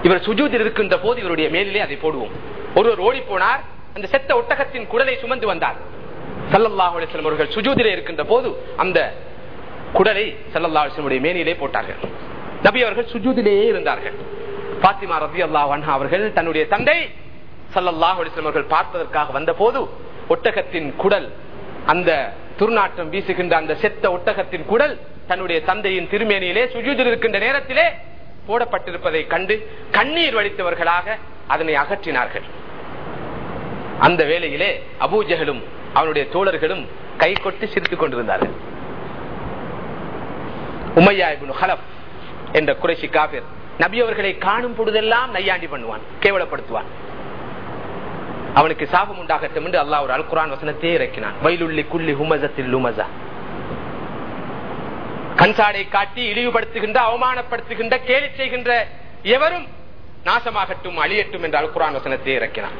இவர் சுஜூதில் இருக்கின்ற போது இவருடைய மேலிலே அதை போடுவோம். ஒருவர் ஓடி போனார் அந்த செத்த ஒட்டகத்தின் குடலை சுமந்து வந்தார். சல்லல்லாஹு அலிஸ்லம் அவர்கள் சுஜூதிலே இருக்கின்ற போது அந்த குடலை சல்லல்லா மேனியிலே போட்டார்கள். நபி அவர்கள் சுஜூதிலேயே இருந்தார்கள். பாத்திமா ரபி அல்லாஹ் அவர்கள் தன்னுடைய தந்தை சல்லல்லாஹு அலிஸ்லம் அவர்கள் பார்ப்பதற்காக வந்த போது ஒட்டகத்தின் குடல் அந்த துர்நாற்றம் வீசுகின்ற அந்த செத்த ஒட்டகத்தின் குடல் தன்னுடைய தந்தையின் திருமேனியிலே சுஜூதில் இருக்கின்ற நேரத்திலே போடப்பட்டிருப்பதை கண்டு கண்ணீர் வடித்தவர்களாக அதனை அகற்றினார்கள். அந்த வேளையிலே அபூஜகளும் அவனுடைய தோழர்களும் கை கொட்டி சிரித்துக் கொண்டிருந்தார்கள். உமையா ஹலப் என்ற குறைசி காபிர் நபி அவர்களை காணும் பொழுதெல்லாம் நையாண்டி பண்ணுவான் கேவலப்படுத்துவான். அவனுக்கு சாபம் உண்டாகட்டும் என்று அல்லாஹ் ஒரு அல்குரான் வசனத்தையே இறக்கினான். வயலுள்ளி குள்ளி ஹுமசத்தில் லுமசா கண்சாடை காட்டி இழிவுபடுத்துகின்ற அவமானப்படுத்துகின்ற கேலி செய்கின்ற எவரும் நாசமாகட்டும் அழியட்டும் என்று அல்குரான் வசனத்தை இறக்கினான்.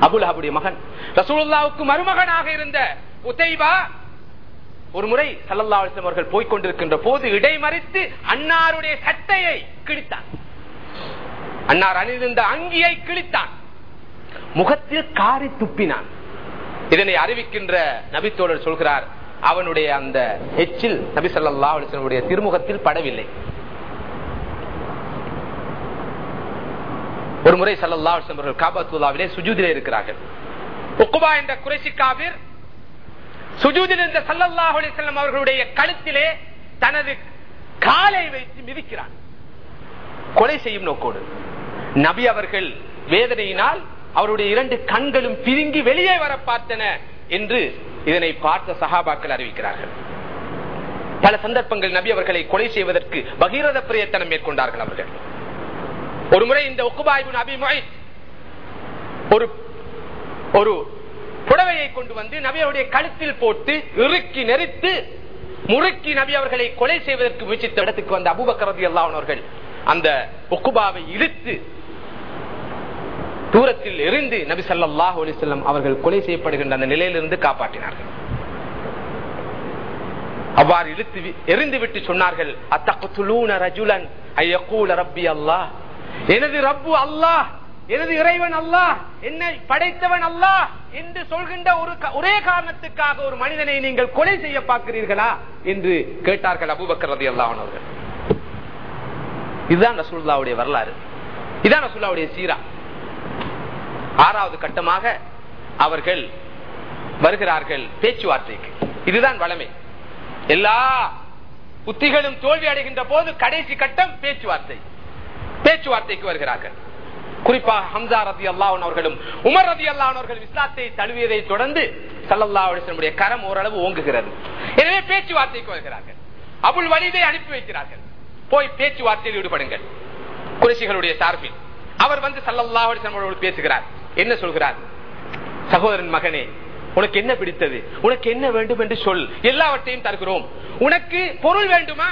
அபுல் மகன். ரசூலுல்லாவுக்கு மருமகனாக இருந்த உத்தைபா ஒரு முறை சல்லல்லா அலிஸ்லாம் அவர்கள் போய்கொண்டிருக்கின்ற போது இடைமறித்து அன்னாருடைய சட்டையை கிழித்தான். அன்னார் அணிந்திருந்த அங்கியை கிழித்தான். முகத்தில் காரி துப்பினான். இதனை அறிவிக்கின்ற நபித்தோழர் சொல்கிறார் அவனுடைய அந்த எச்சில் நபி சல்லா அலிஸ்லமுடைய திருமுகத்தில் படவில்லை. ஒரு முறை சல்லா அலிஸ்லம் அவர்கள் காபாத்துல்லாவிலே சுஜூதிலே இருக்கிறார்கள். உக்குபா என்ற குறைசி காவிர் சுஜூதில் இருந்த சல்லல்லாஹ் அலிசல்லம் அவர்களுடைய கழுத்திலே தனது காலை வைத்து மிதிக்கிறான் கொலை செய்யும் நோக்கோடு. நபி அவர்கள் வேதனையினால் அவருடைய இரண்டு கண்களும் பிரிங்கி வெளியே வர பார்த்தன என்று இதனை பார்த்த சகாபாக்கள் அறிவிக்கிறார்கள். பல சந்தர்ப்பங்கள் நபி அவர்களை கொலை செய்வதற்கு பகீரத பிரயத்தனம் மேற்கொண்டார்கள் அவர்கள். ஒரு முறை இந்த ஒக்குபாய்பு நபி ஒரு ஒரு புடவையை கொண்டு வந்து நபியருடைய கழுத்தில் போட்டு இறுக்கி நெறித்து முறுக்கி நபி அவர்களை கொலை செய்வதற்கு முயற்சித்த இடத்துக்கு வந்த அபுபக்கரதி அல்லாவனவர்கள் அந்த ஒக்குபாவை இழுத்து தூரத்தில் இருந்து நபி சல்லாஹ் அலிசல்லம் அவர்கள் கொலை செய்யப்படுகின்ற அந்த நிலையிலிருந்து காப்பாற்றினார்கள். அவ்வாறு இழுத்து எரிந்து விட்டு சொன்னார்கள் அத்தகுலூன ரஜுலன் ஐயக்கூல ரப்பி அல்லாஹ்? எனது ரப்பு அல்லாஹ் எனது இறைவன் அல்லாஹ் என்னை படைத்தவன் அல்லாஹ் என்று சொல்கின்ற ஒரு ஒரே காரணத்துக்காக ஒரு மனிதனை நீங்கள் கொலை செய்ய பார்க்கிறீர்களா என்று கேட்டார்கள் அபுபக்கர் ரதி அல்லாஹன் அவர்கள். இதுதான் ரசூல்லாவுடைய வரலாறு. இதுதான் ரசூல்லாவுடைய சீரா. ஆறாவது கட்டமாக அவர்கள் வருகிறார்கள் பேச்சுவார்த்தைக்கு. இதுதான் வளமை. எல்லா உத்திகளும் தோல்வி அடைகின்ற போது கடைசி கட்டம் பேச்சுவார்த்தை. பேச்சுவார்த்தைக்கு வருகிறார்கள். குறிப்பாக ஹம்சா ரதி அல்லாஹன் அவர்களும் உமர் ரதி அல்லாஹன் அவர்கள் இஸ்லாத்தை தழுவியதை தொடர்ந்து சல்லல்லா அலிஸ்லமுடைய கரம் ஓரளவு ஓங்குகிறது. எனவே பேச்சுவார்த்தைக்கு வருகிறார்கள். அபுல் வலிதை அனுப்பி வைக்கிறார்கள். போய் பேச்சுவார்த்தையில் ஈடுபடுங்கள். குறைசிகளுடைய சார்பில். அவர் வந்து சல்லல்லா அலிஸ்லமோடு பேசுகிறார். என்ன சொல்கிறார்? சகோதரன் மகனே உனக்கு என்ன பிடித்தது? உனக்கு என்ன வேண்டும் என்று சொல். எல்லாவற்றையும் தருகிறோம். உனக்கு பொருள் வேண்டுமா?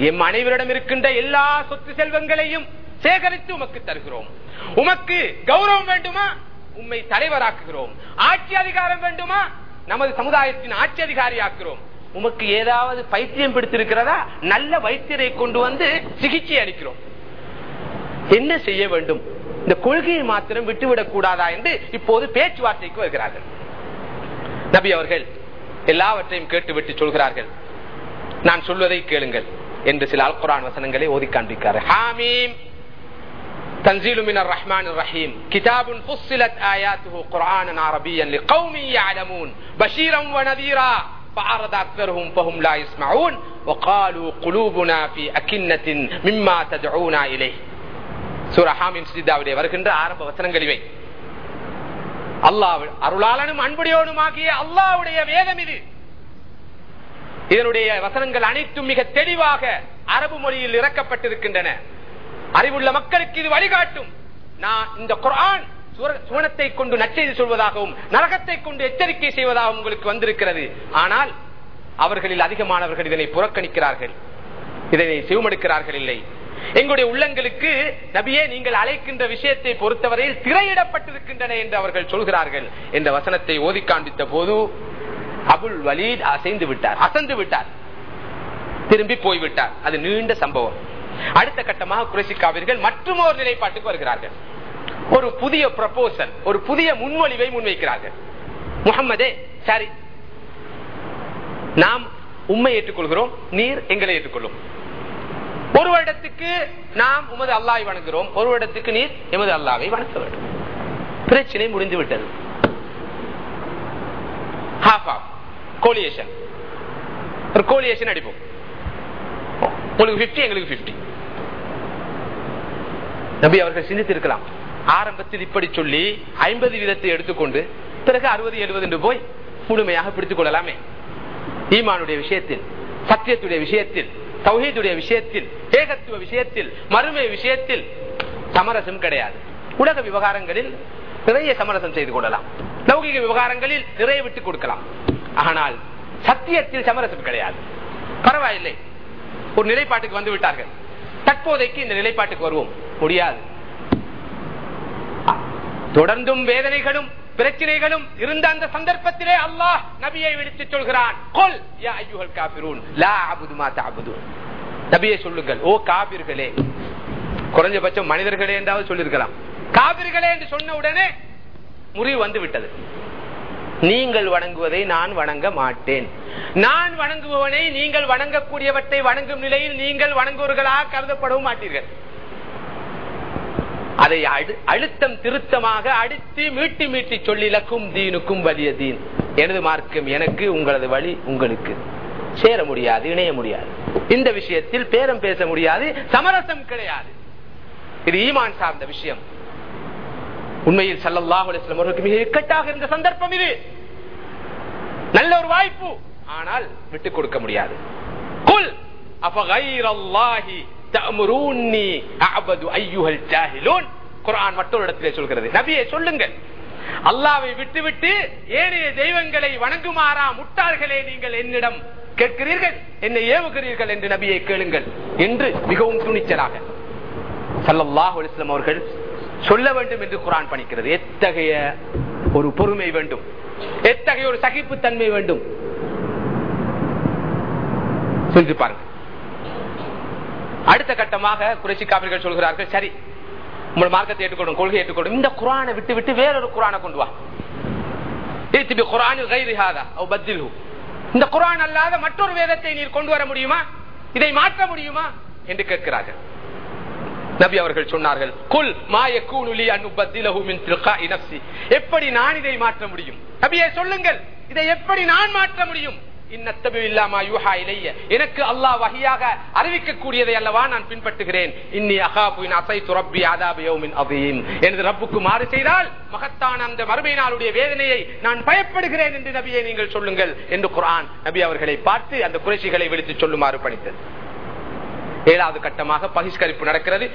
எம் அனைவரிடம் இருக்கின்ற எல்லா சொத்து செல்வங்களையும் சேகரித்து உமக்கு தருகிறோம். உமக்கு கௌரவம் வேண்டுமா? உண்மை தலைவராக்குகிறோம். ஆட்சி அதிகாரம் வேண்டுமா? நமது சமுதாயத்தின் ஆட்சி அதிகாரியாக்குகிறோம். உமக்கு ஏதாவது பைத்தியம் பிடித்திருக்கிறதா? நல்ல வைத்தியரை கொண்டு வந்து சிகிச்சை அளிக்கிறோம். என்ன செய்ய வேண்டும்? இந்த கொள்கையை மாத்திரம் விட்டுவிடக் கூடாதா என்று இப்போது பேச்சுவார்த்தைக்கு வருகிறார்கள். நபி அவர்கள் எல்லாவற்றையும் கேட்டுவிட்டு சொல்கிறார்கள். நான் சொல்வதை கேளுங்கள். என்று சில அல் குரான் வசனங்களை ஓதி காண்பிக்கிறார் ஹாமீம் تنزيل من الرحمن الرحيم كتاب فصلت آياته قرآنا عربيا لقوم يعلمون بشيرا ونذيرا فعرض أكثرهم فهم لا يسمعون وقالوا قلوبنا في أكنة مما تدعونا إليه சூரா ஹாமின் சித்தாவுடைய வருகின்ற ஆரம்ப வசனங்கள் இவை அல்லாஹ் அருளாளனும் அன்புடையோனுமாகிய அல்லாவுடைய வேதம் இது இதனுடைய வசனங்கள் அனைத்தும் மிக தெளிவாக அரபு மொழியில் இறக்கப்பட்டிருக்கின்றன. அறிவுள்ள மக்களுக்கு இது வழிகாட்டும். நான் இந்த குரான் சுவனத்தை கொண்டு நச்செய்து சொல்வதாகவும் நரகத்தை கொண்டு எச்சரிக்கை செய்வதாகவும் உங்களுக்கு வந்திருக்கிறது. ஆனால் அவர்களில் அதிகமானவர்கள் இதனை புறக்கணிக்கிறார்கள். இதனை சிவமெடுக்கிறார்கள் இல்லை. எங்களுடைய உள்ளங்களுக்கு நபியே நீங்கள் அழைக்கின்ற விஷயத்தை பொறுத்தவரையில் திரையிடப்பட்டிருக்கின்றன என்று அவர்கள் சொல்கிறார்கள். என்ற வசனத்தை ஓதி காண்பித்த போது அபுல் வலீத் அசைந்து விட்டார். அசந்து விட்டார். திரும்பி போய்விட்டார். அது நீண்ட சம்பவம். அடுத்த கட்டமாக குறைசிக்காவிர்கள் மற்றும் ஒரு நிலைப்பாட்டுக்கு வருகிறார்கள். ஒரு புதிய ப்ரப்போசல் ஒரு புதிய முன்மொழிவை முன்வைக்கிறார்கள். முகம்மதே சரி. நாம் உண்மை ஏற்றுக்கொள்கிறோம் நீர் எங்களை ஏற்றுக்கொள்ளும். ஒரு வருடத்துக்கு நாம் உமது அல்லாவை வணங்குகிறோம் ஒரு வருடத்துக்கு நீர் எமது அல்லாவை வணங்க வேண்டும். பிரச்சனை முடிந்து விட்டது கோலியேஷன் ஒரு கோலியேஷன் அடிப்போம். உங்களுக்கு 50 எங்களுக்கு 50 நபி அவர்கள் சிந்தித்திருக்கலாம். ஆரம்பத்தில் இப்படி சொல்லி ஐம்பது வீதத்தை எடுத்துக்கொண்டு பிறகு அறுபது எழுபது என்று போய் முழுமையாக பிடித்துக் கொள்ளலாமே. ஈமானுடைய விஷயத்தில் சத்தியத்துடைய விஷயத்தில் சௌஹீதுடைய விஷயத்தில் ஏகத்துவ விஷயத்தில் மறுமை விஷயத்தில் சமரசம் கிடையாது. உலக விவகாரங்களில் நிறைய சமரசம் செய்து கொள்ளலாம். லௌகிக விவகாரங்களில் நிறைய விட்டுக் கொடுக்கலாம். ஆனால் சத்தியத்தில் சமரசம் கிடையாது. பரவாயில்லை. ஒரு நிலைப்பாட்டுக்கு வந்து விட்டார்கள். தற்போதைக்கு இந்த நிலைப்பாட்டுக்கு வருவோம். முடியாது. தொடர்ந்தும் வேதனைகளும் பிரச்சனைகளும் இருந்த அந்த சந்தர்ப்பத்திலே அல்லாஹ் நபியை விடுத்து சொல்கிறான். கொல் யா ஐயுகள் காபிரூன் லா அபுது மா தஅபுதூன். நபியை சொல்லுங்கள். ஓ காபிர்களே. குறைஞ்சபட்சம் மனிதர்களே என்றாவது சொல்லிருக்கலாம் காபிர்களே என்று சொன்ன உடனே முறிவு வந்து விட்டது. நீங்கள் வணங்குவதை நான் வணங்க மாட்டேன். நான் வணங்குபவனை நீங்கள் வணங்கக்கூடியவற்றை வணங்கும் நிலையில் நீங்கள் வணங்குவர்களாக கருதப்படவும் மாட்டீர்கள். அதை அழுத்தம் திருத்தமாக அடித்து மீட்டி மீட்டி சொல்லிலக்கும் தீனுக்கும் வலிய தீன். எனது மார்க்கம் எனக்கு உங்களது வழி உங்களுக்கு. சேர முடியாது இணைய முடியாது. இந்த விஷயத்தில் பேரம் பேச முடியாது சமரசம் கிடையாது. இது ஈமான் சார்ந்த விஷயம். உண்மையில் சல்லல்லாஹு அலைஹி வஸல்லம் அவர்களுக்கு மிக இக்கட்டாக இருந்த சந்தர்ப்பம் இது. நல்ல ஒரு வாய்ப்பு. ஆனால் விட்டுக் கொடுக்க முடியாது. குல் அஃபகைரல்லாஹி தஅமுரூன்னி அஅபது அய்யுஹல் ஜாஹிலூன். குர்ஆன் மற்றொரு சொல்கிறது. நபியை சொல்லுங்கள். அல்லாவை விட்டுவிட்டு ஏனைய தெய்வங்களை வணங்குமாறா முட்டார்களே நீங்கள் என்னிடம் கேட்கிறீர்கள்? என்னை ஏவுகிறீர்கள் என்று நபியை கேளுங்கள் என்று மிகவும் துணிச்சலாக. சல்லல்லாஹ் அலைஹி அவர்கள் சொல்ல வேண்டும் என்று குரான் பணிக்கிறது. எத்தகைய ஒரு பொறுமை வேண்டும்? எத்தகைய ஒரு சகிப்புத்தன்மை வேண்டும்? சென்று பாருங்க அடுத்த கட்டமாக குறைச்சி காவிர்கள் சொல்கிறார்கள் சரி உங்கள் மார்க்கத்தை ஏற்றுக்கொள்ளும் கொள்கை ஏற்றுக்கொள்ளும். இந்த குரானை விட்டு விட்டு வேறொரு குரானை கொண்டு வா. இந்த குரான் அல்லாத மற்றொரு வேதத்தை நீர் கொண்டு வர முடியுமா? இதை மாற்ற முடியுமா? என்று கேட்கிறார்கள். நபி அவர்கள் சொன்னார்கள் குல் மாயக்கூனுலி அனுபத்திலஹு மின் தில்காஇ எப்படி நான் இதை மாற்ற முடியும்? நபியை சொல்லுங்கள். இதை எப்படி நான் மாற்ற முடியும்? எனக்கு அல்லாஹ் வகையாக அறிவிக்கக்கூடியதை அல்லவா நான் பின்பற்றுகிறேன். எனது ரப்புக்கு மாறு செய்தால் மகத்தான அந்த மறுமை நாளுடைய வேதனையை நான் பயப்படுகிறேன் என்று நபியை நீங்கள் சொல்லுங்கள் என்று குரான் நபி அவர்களை பார்த்து அந்த குறைசிகளை விழித்து சொல்லுமாறு பணித்தது. ஏழாவது கட்டமாக பகிஷ்கரிப்பு நடக்கிறது.